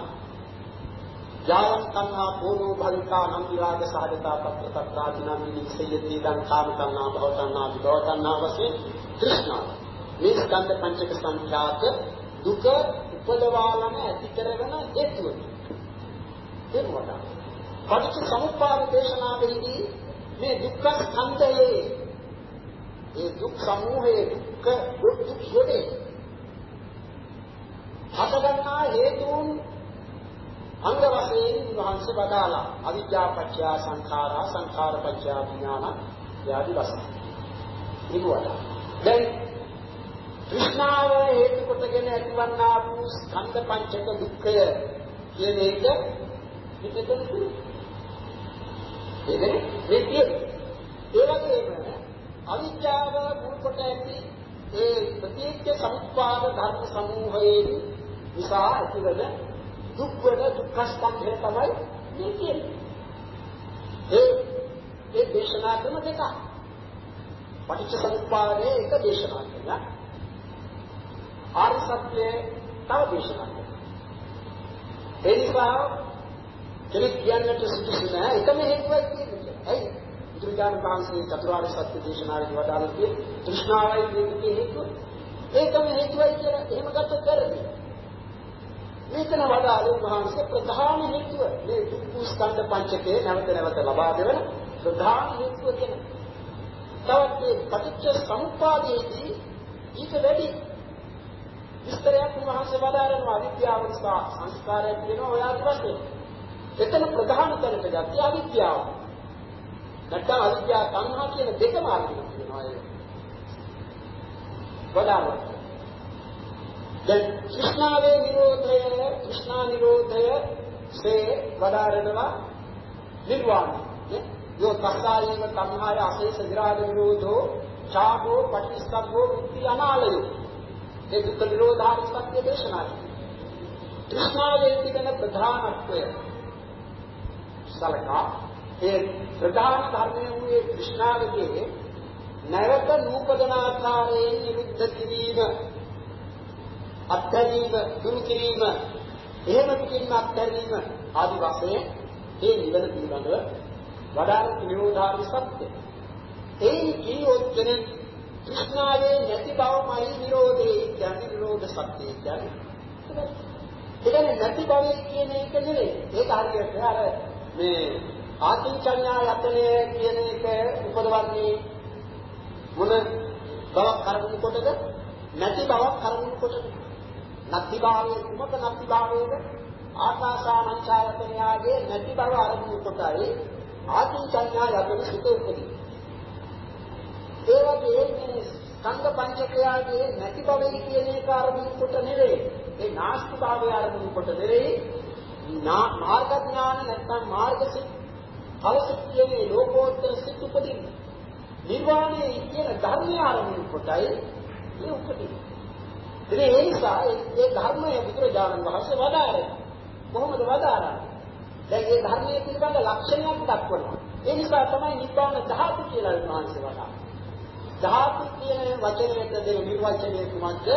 යායම් තණ්හා පෝනෝ භවිකා නම් විරාග සහගතා පත්‍ර තත්‍රාදිනා විනිසයති දං කාම තණ්හා භව තණ්හා විභව තණ්හා වශයෙන් තෘෂ්ණා මේ ස්කන්ධ පංචක සංඛ්‍යාත දුක උපදවාලම ඇති කරන හේතුව. එතකොට පටිච්ච සමුප්පාද දේශනාවේදී මේ දුක්ඛ ස්කන්ධයේ ඒ දුක් සමූහයේ දුක්ඛ දුක් දුක් යොදේ හටගන්නා හේතුන් අංග වශයෙන් වහන්සේ බදාලා අවිද්‍යා පත්‍ය සංඛාරා සංඛාර පත්‍ය විඥාන යাদি වශයෙන්. ඊළුවට. දැන් තෘෂ්ණාව හේතු කොටගෙන ඇතිවන්නා වූ ස්කන්ධ පංචක දුක්ඛය කියන එක පිටතට තුරු. ඒකනේ මේ කියන්නේ. ඒ වගේම අවිද්‍යාව මුල් කොට ඇති ඒ ප්‍රතික්ෂ සමුප්පාද ධර්ම සමූහයෙන් නිසා ඇතිවන දුක් වල දුක්ඛ ස්කන්ධය තමයි මේ කියන්නේ. ඒ ඒ දේශනා ක්‍රම දෙකක්. පටිච්ච සමුප්පාදයේ එක දේශනා ක්‍රමයක්. ආර්ය සත්‍යයේ තව දේශනා කරනවා. ඒ නිසා කෙනෙක් කියන්නට සුදුසු නෑ එකම හේතුවයි කියන්නේ. ඇයි? බුදුරජාණන් වහන්සේ චතුරාර්ය සත්‍ය දේශනාවේ වදාළේ තෘෂ්ණාවයි මේකේ හේතුව. ඒකම හේතුවයි කියලා එහෙම ගත්තොත් වැරදි. මේකන වදාළේ වහන්සේ ප්‍රධාන හේතුව මේ දුක්ඛ ස්කන්ධ පංචකේ නැවත නැවත ලබා දෙවන ප්‍රධාන හේතුව කියන. තවත් මේ පටිච්ච සමුප්පාදයේදී ඊට වැඩි විස්තරයක් වහන්සේ වදාරනවා අවිද්‍යාව නිසා සංස්කාරයක් වෙනවා ඔය ආදි වශයෙන්. එතන ප්‍රධාන තැනට ගත්තේ අවිද්‍යාව. නැත්නම් අවිද්‍යාව සංහා කියන දෙකම අරගෙන තියෙනවා ඒක. වදාරනවා. දැන් කෘෂ්ණාවේ නිරෝධය කෘෂ්ණා නිරෝධය සේ වදාරනවා නිර්වාණය. යෝ තස්සාරීව තණ්හාය අශේෂ විරාග නිරෝධෝ ඡාගෝ පටිච්චසමුප්පාදෝ මුක්ති අනාලයෝ ඒ දුක්ඛ නිරෝධාරි සත්‍ය දේශනායි. තෘෂ්ණාවේ තිබෙන ප්‍රධානත්වය සලකා ඒ ප්‍රධාන ධර්මයේ වූ තෘෂ්ණාවගේ නැවත නූපදන ආකාරයෙන් නිරුද්ධ කිරීම අත්හැරීම දුරු කිරීම එහෙම කිරීම අත්හැරීම ආදි වශයෙන් මේ නිවන පිළිබඳව වඩාත් නිරෝධාරි සත්‍ය. ඒ කියොත් කෙනෙක් තෘෂ්ණාවේ නැති බවමයි නිරෝධේ කියන්නේ නිරෝධ සත්‍යය කියන්නේ. ඒ කියන්නේ නැති බව කියන එක නෙවෙයි. ඒක හරියට අර මේ ආකින්චඤ්ඤා යතනය කියන එක උපදවන්නේ මොන බවක් කරමුණු කොටද? නැති බවක් කරමුණු කොටද? නැති භාවයේ කුමක නැති භාවයේද? ආකාසානංචායතනයාගේ නැති බව අරමුණු කොටයි ආකින්චඤ්ඤා යතන සුත උපදී. ඒ වගේ මේ සංඝ පංචකයාගේ නැති බවයි කියන එක අරමුණු කොට නෙවෙයි. ඒ නාස්ති භාවය අරමුණු කොට නෙවෙයි. මාර්ග ඥාන නැත්නම් මාර්ගසිත අවසිත කියන්නේ ලෝකෝත්තර සිත් උපදින්න. නිර්වාණය කියන ධර්මය අරමුණු කොටයි මේ උපදින්නේ. ඉතින් ඒ නිසා ඒ ධර්මය බුදුරජාණන් වහන්සේ වදාරේ. කොහොමද වදාරන්නේ? දැන් මේ ධර්මයේ පිළිබඳ ලක්ෂණයක් දක්වනවා. ඒ නිසා තමයි නිබ්බාන ධාතු කියලා උන්වහන්සේ වදාළේ. ධාතු කියන වචනයට දෙන නිර්වචනය කුමක්ද?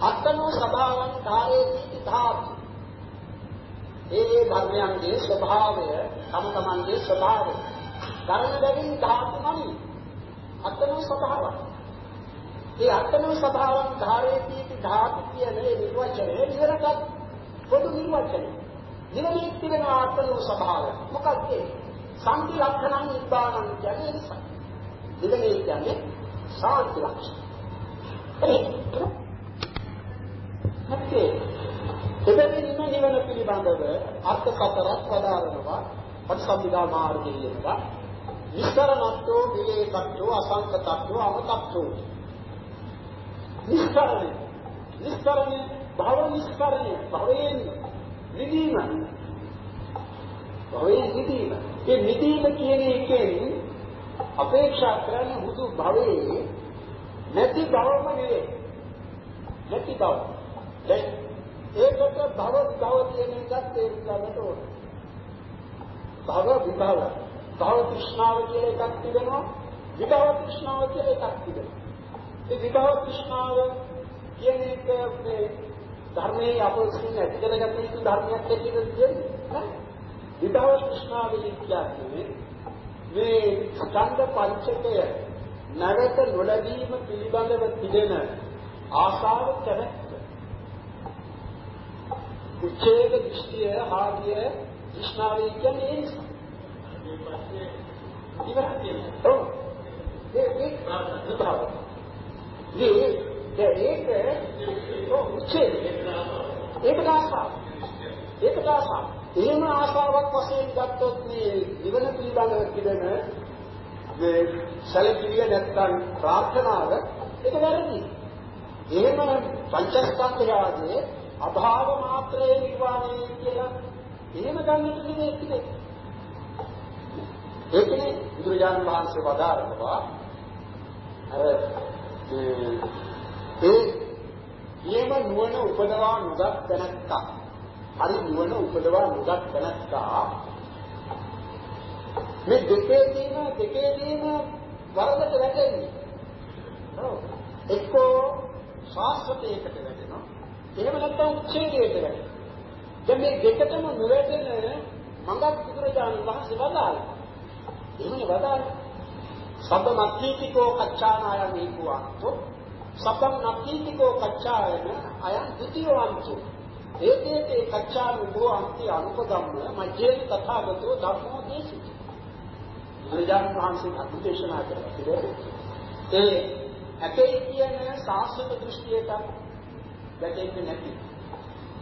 අත්තනෝ ස්වභාවං ධාරේති ධාතු. ඒ ධර්මයන්ගේ ස්වභාවය තම තමන්ගේ ස්වභාවය. ධර්ම දෙකින් ධාතු නමි. අත්තනෝ ස්වභාවං. ඒ අත්තනෝ ස්වභාවං ධාරේති ධාතු කියන නිර්වචනය ඉවරකට පොදු නිර්වචනය. නිවනේ තිබෙන අත්තනෝ ස්වභාවය. මොකක්ද ඒ? සම්පි ලක්ෂණං නිබ්බානං කියන්නේ නිසා. නිවනේ කියන්නේ සාන්ති ලක්ෂණ. නැත්තේ එබැවින්ම නිවන පිළිබඳව අර්ථ සතරක් වදාරනවා පටිසම්භිදා මාර්ගයේද නිස්කරණත්වෝ විවේකත්වෝ අසංකතත්වෝ අමතත්වෝ නිස්කරණය නිස්කරණය භව නිස්කරණය භවයෙන් නිදීම භවයෙන් නිදීම ඒ නිදීම කියන එකෙන් අපේක්ෂා කරන්නේ හුදු භවයේ නැති බවම නෙවෙයි. නැති බව. දැන් ඒකට භව විභව කියන එකත් තේරුම් ගන්නට ඕන. භව විභව. භව තෘෂ්ණාව කියලා එකක් තිබෙනවා. විභව තෘෂ්ණාව කියලා එකක් තිබෙනවා. ඒ විභව තෘෂ්ණාව කියන එක මේ ධර්මයේ අපෝසින් ඇති කරගත යුතු ධර්මයක් ඇටියෙද කියන්නේ? විභව තෘෂ්ණාව කියන්නේ මේ ස්කන්ධ පංචකය නැවත නොලැබීම පිළිබඳව තිබෙන ආශාව කැමැත්ත. උච්ඡේද දෘෂ්ටිය ආදිය විශ්නාවේ කියන්නේ ඒ නිසා. ඉවරයි. ඔව්. ඒ ඒ විභාව. ඒ ඒක ඔව් උච්ඡේද. ඒකට ආශාව. ඒකට ආශාව. එහෙම ආශාවක් වශයෙන් ගත්තොත් මේ නිවන පිළිබඳව තිබෙන මේ සැලකිලිය නැත්තම් ප්‍රාර්ථනාව ඒක වැරදි. එහෙම පංචස්කන්ධයගේ අභාව මාත්‍රයේ නිර්වාණය කියලා එහෙම ගන්නට නෙමෙයි තිබෙන්නේ. ඒකනේ බුදුරජාණන් වහන්සේ වදාරනවා අර ඒ එහෙම නුවණ උපදවා නොගත් තැනත්තා හරි නුවණ උපදවා නොගත් තැනත්තා මේ දෙකේදීම දෙකේදීම වරදට වැටෙන්නේ. ඔව්. එක්කෝ ශාස්ත්‍රයකට වැටෙනවා. එහෙම නැත්නම් උච්ඡේදයට වැටෙනවා. දැන් මේ දෙකටම නොවැටෙන මඟක් බුදුරජාණන් වහන්සේ වදාළා. එහෙමනේ වදාළා. සබ්බමත්ථීතිකෝ කච්චානායන් ඒකුවාන්තෝ සබ්බම් නත්ථීතිකෝ කච්චායන අයන් ද්විතීයවන්තෝ. ඒකේතේ කච්චානුභෝ අන්ති අනුපදම්ම මජ්ජේ තථාගතෝ ධර්මෝ දේශිතෝ බුදුරජාණන් වහන්සේ අනුදේශනා කරලා ඒ ඇතේ කියන සාස්වත දෘෂ්ටියට වැටෙන්නේ නැති.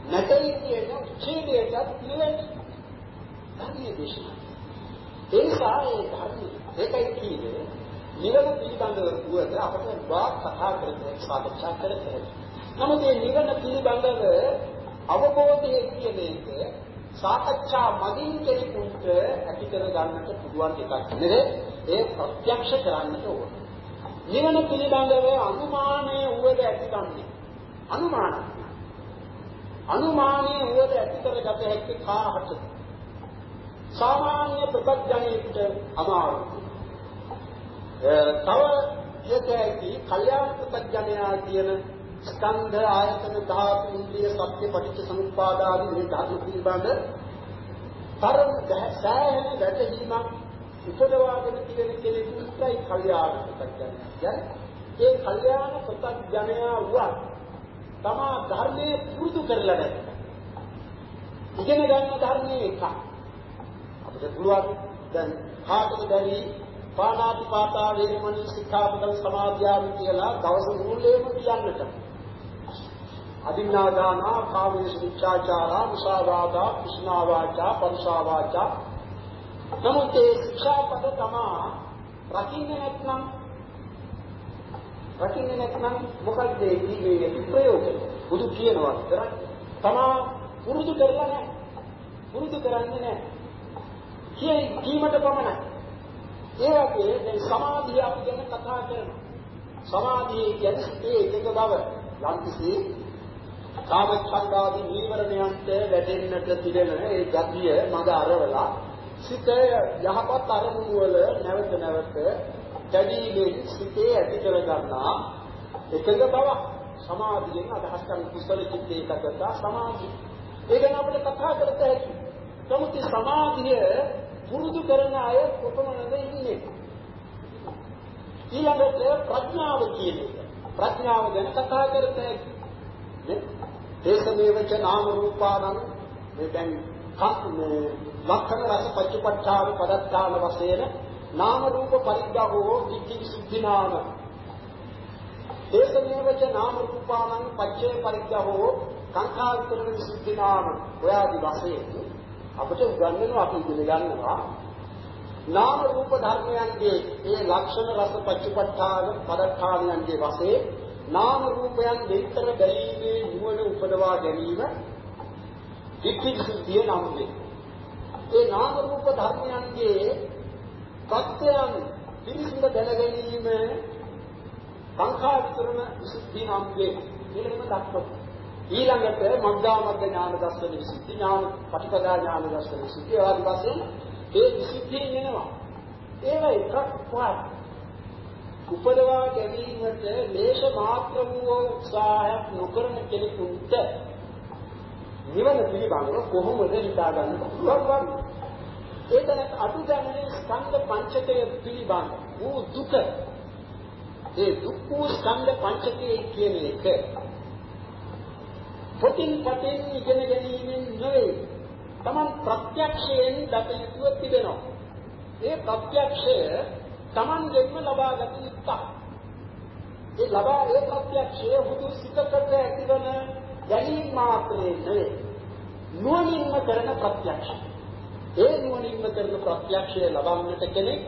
නැtei කියන උච්ඡේදයට පිළිවෙන්නේ ධර්මයේ දේශනා. ඒ නිසා ඒ ධර්මයේ ඒකයි කියන්නේ නිවන පිළිබඳව වුවද අපට වාක් කතා කරගෙන සාකච්ඡා කරගෙන. නමුත් මේ නිවන පිළිබඳව අවබෝධය කියන එක සාකච්ඡා මගින් කෙනෙකුට ඇති කර ගන්නට පුළුවන් එකක් නෙවෙයි ඒ ප්‍රත්‍යක්ෂ කරන්නට ඕන. නිවන පිළිබඳව අනුමානයේ වුවද ඇතිකන්නේ. අනුමාන. අනුමානයේ වුවද ඇති කරගත හැකි කාහට සාමාන්‍ය ප්‍රත්‍යඥයෙකුට අමාරුයි. තව යකැති කල්යාණ ප්‍රත්‍යඥයා කියන ස්කන්ධ ආයතන ධාතු ඉන්ද්‍රිය සත්‍ය පටිච්ච සමුප්පාද ආදී මේ ධාතු පිළිබඳ තරම් සෑහෙන වැටහීමක් උපදවාගෙන තියෙන කෙනෙකුටයි කල්යාණ ප්‍රත්‍යඥයා කියන්නේ ඒ කල්යාණ ප්‍රත්‍යඥයා වුණා තමා ධර්මයේ පුරුදු කරලා නැත්නම් ඉගෙන ගන්න ධර්මයේ එකක්. අපිට පුළුවන් දැන් කාටද බැරි පාණාතිපාතා වේරමණී සික්ඛාපදං සමාදියාමි කියලා දවස මුල්ලේම කියන්නට. අදින්නාදානා කාමේශ විචාචාරා මුසාවාදා කුෂ්ණාවාචා පරුසාවාචා. නමුත් ඒ ශික්ෂාපද තමා රකින්නේ නැත්නම් රකින්නේ නැත්නම් මොකක්ද ඒ ජීවිතයේ ප්‍රයෝගය බුදු කියනවා තමා පුරුදු කරලා නැහැ. පුරුදු කරන්නේ නැහැ. කීමට පමණයි. ඒ වගේ දැන් සමාධිය අපි ගැන කතා කරනවා. සමාධිය කියන්නේ ඒ එකක බව. යම්කිසි කාමච්ඡන්දාදී නීවරණයන්ට වැටෙන්නට තිබෙන ඒ ගතිය මඟ අරවලා සිත යහපත් අරමුණු වල නැවත නැවත දැඩිලෙන් සිතේ ඇති කර ගන්නා එකක බව. සමාධියෙන් අදහස් කරන කුසල චිත්තේ එකකට සමාධිය. ඒ ගැන අපිට කතා කරත හැකි. නමුත් සමාධිය පුරුදු කරන අය කොපමණද ඉන්නේ. ඊළඟට ප්‍රඥාව කියන එක. ප්‍රඥාව ගැන කතා කරතේ ඒකමේවච නාම රූපානං මේ දැන් කම්මේ ලක්ෂණ රස පච්චපට්ඨාන පදත්තාන වශයෙන් නාම රූප පරිග්‍රහෝ විච්චි සුද්ධිනාම ඒකමේවච නාම රූපානං පච්චේ පරිග්‍රහෝ සංඛාර විතරන සුද්ධිනාම ඔයාදි වශයෙන් අපිට උගන්වනවා අපි ඉගෙන ගන්නවා නාම රූප ධර්මයන්ගේ ඒ ලක්ෂණ රස පච්චපට්ඨාන පදඨානයන්ගේ වශයෙන් නාම රූපයන් දෙතර බැලීමේ නුවණ උපදවා ගැනීම විචිකිච්ඡිය නම් වේ. ඒ නාම රූප ධර්මයන්ගේ සත්‍යයන් පිරිසිදු දැන ගැනීම සංඛාර විතරන විසුද්ධිය නම් වේ. එහෙම දක්වනවා. ඊළඟට මග්ගා මග්ග ඥාන දර්ශන විසුද්ධි ඥාන පටිපදා ඥාන දර්ශන විසුද්ධි. ආදී වශයෙන් ඒ විසුද්ධියෙන් එනවා. ඒව එකක්වත් උපදවා ගැනීමට ලේෂ මාත්‍ර වූ උත්සාහයක් නොකරන කෙනෙකුට නිවන පිළිබඳව කොහොමද හිතා ගන්න පුළුවන්? ඒතන අතුගන්නේ ස්කන්ධ පංචකය පිළිබඳ වූ දුක. ඒ දුක් වූ ස්කන්ධ පංචකය කියන එක පොතින් පතෙන් ඉගෙන ගැනීමෙන් නෙවෙයි. Taman ප්‍රත්‍යක්ෂයෙන් දත යුතුව තිබෙනවා. ඒ ප්‍රත්‍යක්ෂය Taman දෙන්න ලබාගත යුත්තක්. ඒ ලබා ඒ ප්‍රත්‍යක්ෂය හුදු සිතකට ඇතිවන ගැනීම මාත්‍රේ නෙවෙයි. නුවණින්ම කරන ප්‍රත්‍යක්ෂය. ඒ නුවණින්ම කරන ප්‍රත්‍යක්ෂය ලබන්නට කෙනෙක්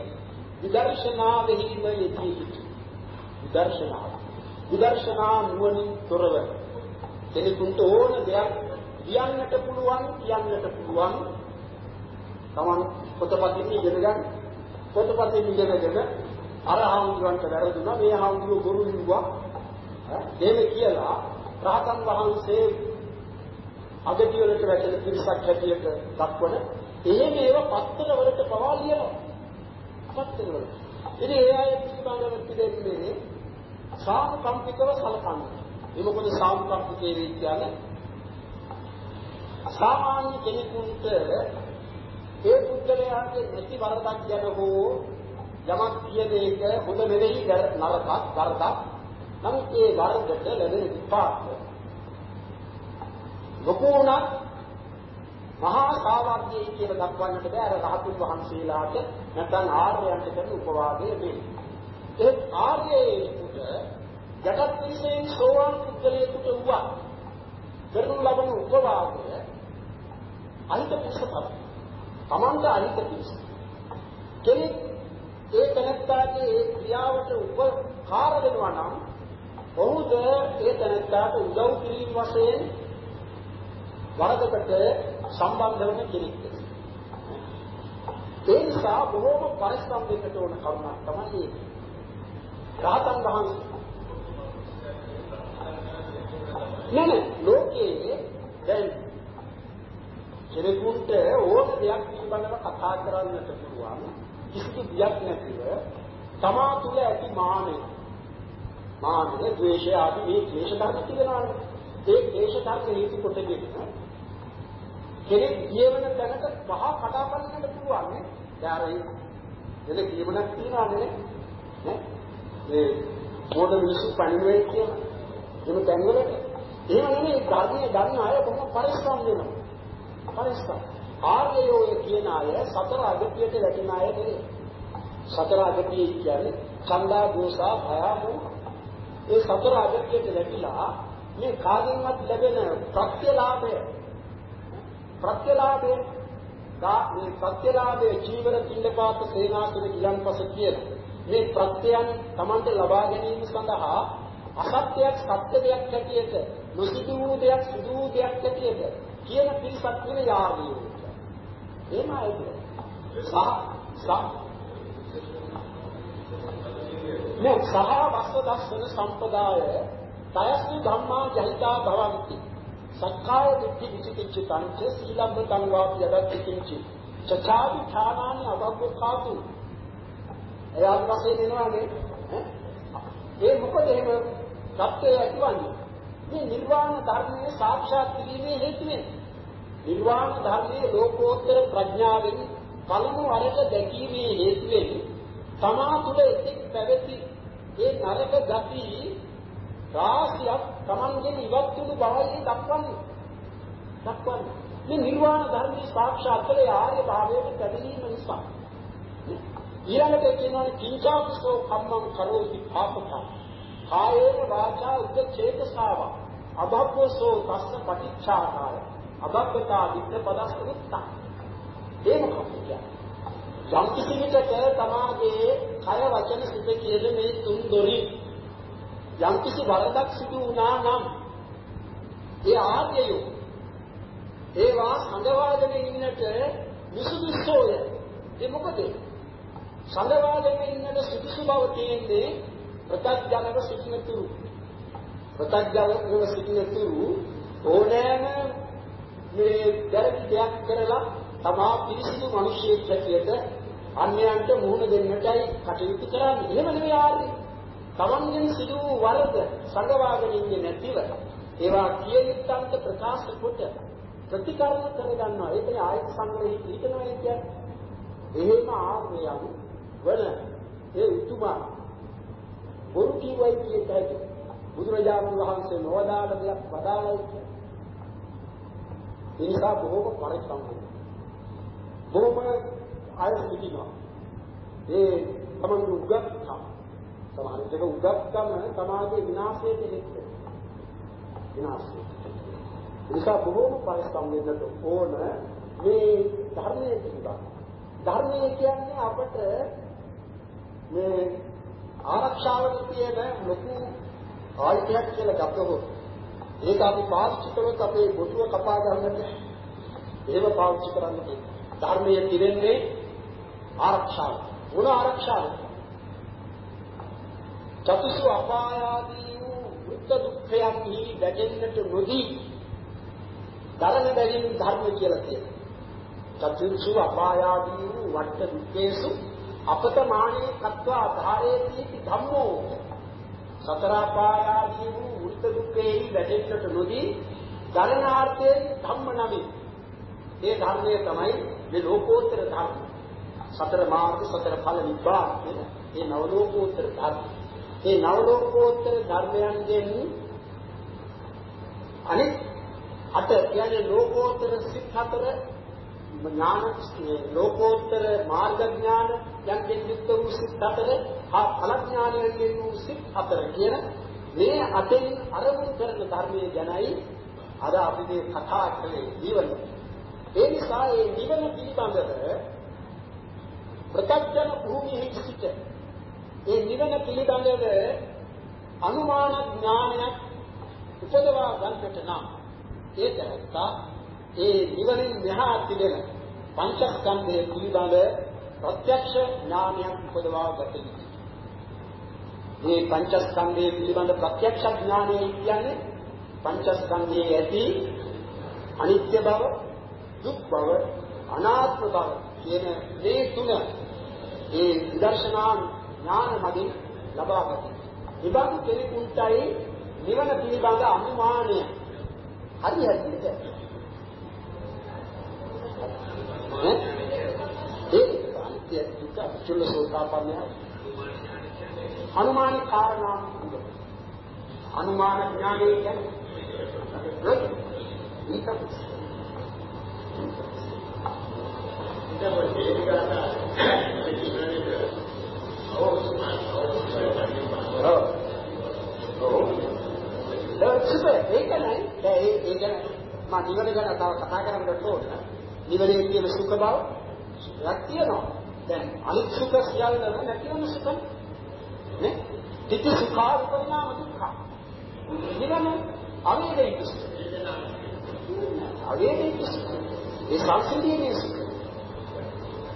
විදර්ශනාවෙහිම යෙදී සිටියි. විදර්ශනාව. විදර්ශනා නුවණින් තොරව කෙනෙකුට ඕන දෙයක් කියන්නට පුළුවන් කියන්නට පුළුවන්. තමන් පොතපතින් ඉගෙන ගන්න. පොතපතින් ඉගෙනගෙන අර හාමුදුරන්ට වැරදුනා මේ හාමුදුරුවෝ ගුරු ලිව්වා එහෙම කියලා රහතන් වහන්සේ අගතිය වලට වැටෙන පිරිසක් හැටියට දක්වන එහෙම ඒවා පත්තර වලට පවා ලියනවා. පත්තර වලට ඉතින් ඒ අය පිළිබඳව පිළිදෙන්නේ සාමකම්පිතව සලකන්නේ. ඒ මොකද සාම්ප්‍රාප්තිකේ කියන්නේ සාමාන්‍ය කෙනෙකුට ඒ පුද්ගලයාගේ නැති වරදක් ගැන හෝ යමක් කියන එක හොඳ නෙවෙයි නරකක් වරදක්. නමුත් ඒ වරදට ලැබෙන විපාක ලොකුණක් මහා සාවර්ගයේ කියලා දක්වන්නට බෑ අර රහතුන් වහන්සේලාට නැත්නම් ආර්යයන්ට කරන උපවාදයේ මේ. ඒ ආර්යයෙකුට ජගත් විශ්යෙන් සෝවාන් පුද්ගලයෙකුට වුණා. කරනු ලබන උපවාදය අනිත පිස්සපත. Tamanta අනිත පිස්ස. කෙනෙක් ඒ තනත්තාගේ ඒ ක්‍රියාවට උපකාර වෙනවා නම් ඔහුද ඒ තනත්තාට උදව් කිරීම වශයෙන් වරදකට සම්බන්ධ වෙන කෙනෙක්. ඒ නිසා බොහෝම පරිස්සම් වෙන්න ඕන කරුණක් තමයි ඒක. රහතන් වහන්සේ නෑ නෑ ලෝකයේ දැන් කෙනෙකුට ඕන දෙයක් පිළිබඳව කතා කරන්නට පුළුවන් කිසිදු බියක් නැතිව තමා තුළ ඇති මානෙ. මානෙ ද්වේෂය ආදී මේ ක්ලේශ ධර්ම තියනවානේ ඒ ක්ලේශ ධර්ම හේතු කොටගෙන කෙනෙක් ජීවන තැනක පහ කඩා බලන්නට පුළුවන් නේ? දැන් අර එද ජීවනක් තියනවානේ නේ? ඒ මොඩ මිනිස්සු පණිවෙයි කියන එමු තැන්වලට එහෙම නෙමෙයි ධර්මයේ දන්න අය කොහොම පරිස්සම් වෙනවා පරිස්සම්. ආර්යයෝ කියන අය සතර අගතියට වැටෙන අය නෙවෙයි. සතර අගතිය කියන්නේ ඡන්දා දෝසා භය ඒ සතර අගතියට වැටිලා මේ කාගෙන්වත් ලැබෙන ප්‍රත්‍යලාභය. ප්‍රත්‍යලාභය. දා මේ ප්‍රත්‍යලාභයේ ජීවන පිළිපාත සේනාසන ගිලන්පස කියන මේ ප්‍රත්‍යයන් Tamante ලබා ගැනීම සඳහා අසත්‍යයක් සත්‍ය දෙයක් හැටියට නොසිදු වූ දෙයක් සිදු වූ දෙයක් හැටියට කියන පිරිසක් වෙන යාර්නිය. එහෙම ආයේ. සහ සහ මේ සහ වස්තු දර්ශන සම්පදාය තයස්තු ධම්මා ජහිතා භවಂತಿ. සක්කාය දිට්ඨි විචිකිච්ඡතං ච සීලබ්බතං වාපි යදත් කිංචි. චචාවි ඨානානි අවබ්බකාතු. එයාත් වශයෙන් එනවානේ. ඒ මොකද එහෙම தත්ත්වය ඇතිවන්නේ? මේ නිර්වාණ ධර්මයේ සාක්ෂාත් කිරීමේ හේතුවෙන් නිර්වාණ ධර්මයේ ලෝකෝත්තර ප්‍රඥාවෙන් පළමු වරට දැකීමේ හේතුවෙන් තමා තුළ එතෙක් පැවති ඒ නරක ගති රාශියක් Tamangen ඉවත් වුණු බවයි දක්වන්නේ. දක්වන්නේ. මේ නිර්වාණ ධර්මයේ සාක්ෂාත් කළ ආර්ය භාවයට පැමිණීම නිසා. ඊළඟට කියනවා කිංචාපසෝ කම්මං කරෝති පාපකම්. කායේන වාචා උද්ද චේතසාව. අභව්‍යසෝ තස්ස පටිච්චාකාරය. අබක්කතා විත්ත පදස්ස උත්තා. ඒ මොකක්ද කියන්නේ? යම් කිසි විටක තමාගේ කය වචන සිත කියන මේ තුන් දොරින් යම් කිසි වරදක් සිදු වුණා නම් ඒ ආර්යයෝ ඒවා සංගවාදගෙන ඉන්නට විසුදුසෝය. ඒ මොකද? සංගවාදගෙන ඉන්නට සුදුසු බව තියෙන්නේ ප්‍රත්‍යඥව සිටිනතුරු. ප්‍රත්‍යඥව සිටිනතුරු ඕනෑම මේ වැරදි දෙයක් කරලා තමා පිරිසිදු මිනිසෙක් හැටියට අන්‍යයන්ට මුහුණ දෙන්නටයි කටයුතු කරන්නේ. එහෙම නෙවෙයි ආර්ය. තමන්ගෙන් සිදු වූ වරද සංගවාගෙන ඉන්නේ නැතිව ඒවා කියලිත්තන්ට ප්‍රකාශ කොට ප්‍රතිකරණ කරගන්නවා. ඒකනේ ආයත සංග්‍රහය හිතනවා කියන්නේ. එහෙම ආර්යයන් වන ඒ උතුමා බොරු කිව්වයි කියතයි බුදුරජාණන් වහන්සේ නොවදාළ දෙයක් වදාළයි කියන්නේ ඒ නිසා බොහෝම පරිස්සම් වෙන්න. බොහෝම අය සිටිනවා. ඒ තමන් උගත්කම් සමහර විටක උගත්කම සමාජයේ විනාශයට හේතු වෙනවා. විනාශය. ඒ නිසා බොහෝම පරිස්සම් වෙන්නට ඕන මේ ධර්මයේ පිළිබඳ. ධර්මය කියන්නේ අපට මේ ආරක්ෂාවට තියෙන ලොකු ආයතනයක් කියලා ගත්තොත් ඒක අපි පාවිච්චි කළොත් අපේ බොටුව කපා ගන්නට එහෙම පාවිච්චි කරන්න තියෙනවා. ධර්මයේ තිරෙන්නේ ආරක්ෂාව. මොන ආරක්ෂාවද? චතුසු අපායාදී වූ වෘත්ත දුක්ඛයන් නිහි වැටෙන්නට නොදී ධර්ම බැගින් ධර්ම කියලා කියනවා. චතුසු අපායාදී වූ වට්ට දුක්ඛේසු අපතමානේ කତ୍වා ධාරේති ධම්මෝ සතර අපායාදී වූ වෘත්ත දුක්ඛේහි වැටෙන්නට නොදී ධර්මාර්ථයෙන් ධම්ම නමි. ඒ ධර්මය තමයි මේ ලෝකෝත්තර ධර්ම. සතර මාර්ග සතර ඵල නිබ්බාන කියන මේ නවලෝකෝත්තර ධර්ම. මේ නවලෝකෝත්තර ධර්මයන්ගෙන් අනිත් අට කියන්නේ ලෝකෝත්තර සිත් හතර ඥාන ලෝකෝත්තර මාර්ග ඥාන යන්ෙන් යුක්ත වූ සිත් හතර හා ඵල ඥානයෙන් වූ සිත් හතර කියන මේ අතෙන් අරමුණු කරන ධර්මයේ ගැනයි අද අපි මේ කතා කරන්නේ නිවන. ඒ නිසා මේ නිවන පිළිබඳව ප්‍රත්‍යක්ෂ භූමියේ සිට ඒ නිවන පිළිබඳව අනුමාන ඥානයක් උපදවා ගන්නට නම් ඒ තරත්තා ඒ නිවනින් මෙහා තිබෙන පංචස්කන්ධය පිළිබඳ ප්‍රත්‍යක්ෂ ඥානයක් උපදවා ගත යුතුයි. මේ පංචස්කන්ධය පිළිබඳ ප්‍රත්‍යක්ෂ ඥානය කියන්නේ පංචස්කන්ධයේ ඇති අනිත්‍ය බව, දුක් බව, අනාත්ම බව කියන මේ තුන ඒ විදර්ශනා ඥාන මගින් ලබා ගන්න. ඉබඳු කෙනෙකුටයි නිවන පිළිබඳ අනුමානය හරි හරියට ඒ අනිත්‍ය දුක චුල්ලසෝතාපන්නය අනුමාන කාරණා අනුමාන ඥානය කියන්නේ ඒක ඒක නයි ඒ ඒ ගැන මම නිවන ගැන තව කතා කරන්නට ඕන නිවනේ තියෙන සුඛ බව සුඛයක් තියෙනවා. දැන් අනිත් සුඛ සියල්ලම නැතිවම සුඛ නේ? තිති සුඛා උපරිණාම දුක්ඛ. නිවන අවේදිත සුඛ. අවේදිත සුඛ. ඒ සංසිඳීමේ සුඛ.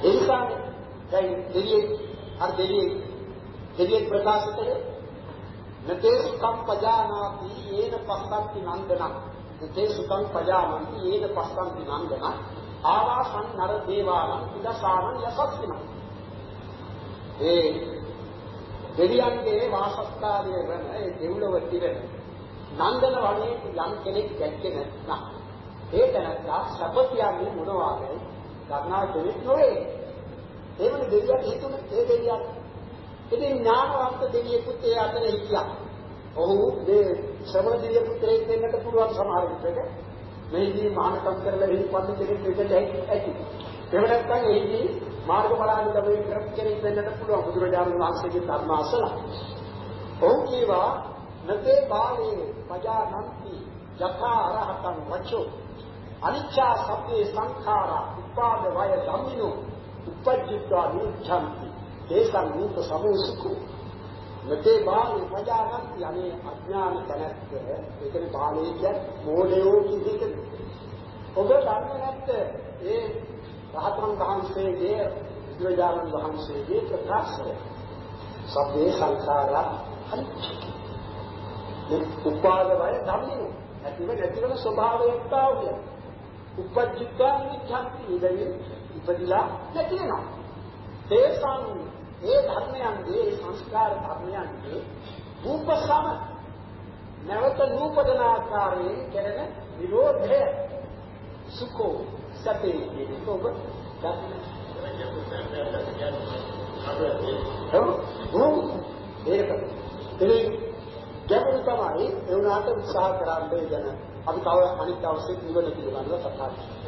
ඒ නිසා දැන් දෙවියෙක් අර දෙවියෙක් දෙවියෙක් ප්‍රකාශ කරේ නතේ සුඛම් පජානාති යේන පස්සන්ති නන්දනං. නතේ සුඛම් පජානාති යේන පස්සන්ති නන්දනං. ආවාසං නර දේවාලං ඉදසානං යසස්තින ඒ දෙවියන්ගේ වාසස්ථානයේ වන ඒ දෙව්ලොව තිබෙන නන්දන වනේ යම් කෙනෙක් දැක්කේ නැත්නම් ඒ තැනත්තා සප කියන්නේ මොනවාද ගන්නා කෙනෙක් නොවේ ඒවනේ දෙවියන් හිතුනේ ඒ දෙවියන් ඉතින් ඥානවන්ත දෙවියෙකුත් ඒ අතර හිටියා. ඔහු මේ ශ්‍රමණ දිව්‍ය පුත්‍රයෙක් වෙන්නට පුළුවන් සමහර විටක. මෙහිදී මහානකම් කරලා එහි පන්දු කෙනෙක් වෙන්නට ඇති. එහෙම නැත්නම් එහිදී මාර්ගඵලානුගමනය කරපු කෙනෙක් වෙන්නට පුළුවන් බුදුරජාණන් වහන්සේගේ ධර්ම අසල. ඔහු කීවා නතේ බාලේ පජානන්ති යථා අරහතං වචෝ අනිච්චා සබ්බේ සංඛාරා උපාද වය ධම්මිනෝ උපජ්ජිත්වා නිච්ඡන්ති ඒකන් රූප සමෝසුකෝ නතේ බාලේ පජානන්ති අනේ අඥාන තැනැත්ත. ඒ කියන්නේ බාලේ කියන්නේ මෝඩයෝ කියන ඔබ දන්නේ නැත්te ඒ රහතන් වහන්සේගේ බුදුරජාණන් වහන්සේගේ ප්‍රකාශය. සබ්බේ සංඛාරා අනිච්ච උපාදවය ධම්මිනු නැතිව නැතිවන ස්වභාවයක් තාවුය උපජ්ජිතා නිච්ඡන්ති. ඉදෙයි ඉපදිලා නැති වෙනවා. තේසං ඒ ධර්මයන්ගේ සංස්කාර ධර්මයන්ගේ රූපසම නැවත නූපදන ආකාරයෙන් කෙරෙන විරෝධය. සුඛෝ සතේ කියන ඔබ දන්න ඒක ඉතින් ගැඹුරු තමයි ඒ උනාට උත්සාහ කරන්නේ ගැන අපි තව අනිත් අවශ්‍ය නිවන පිළිබඳව කතා කරමු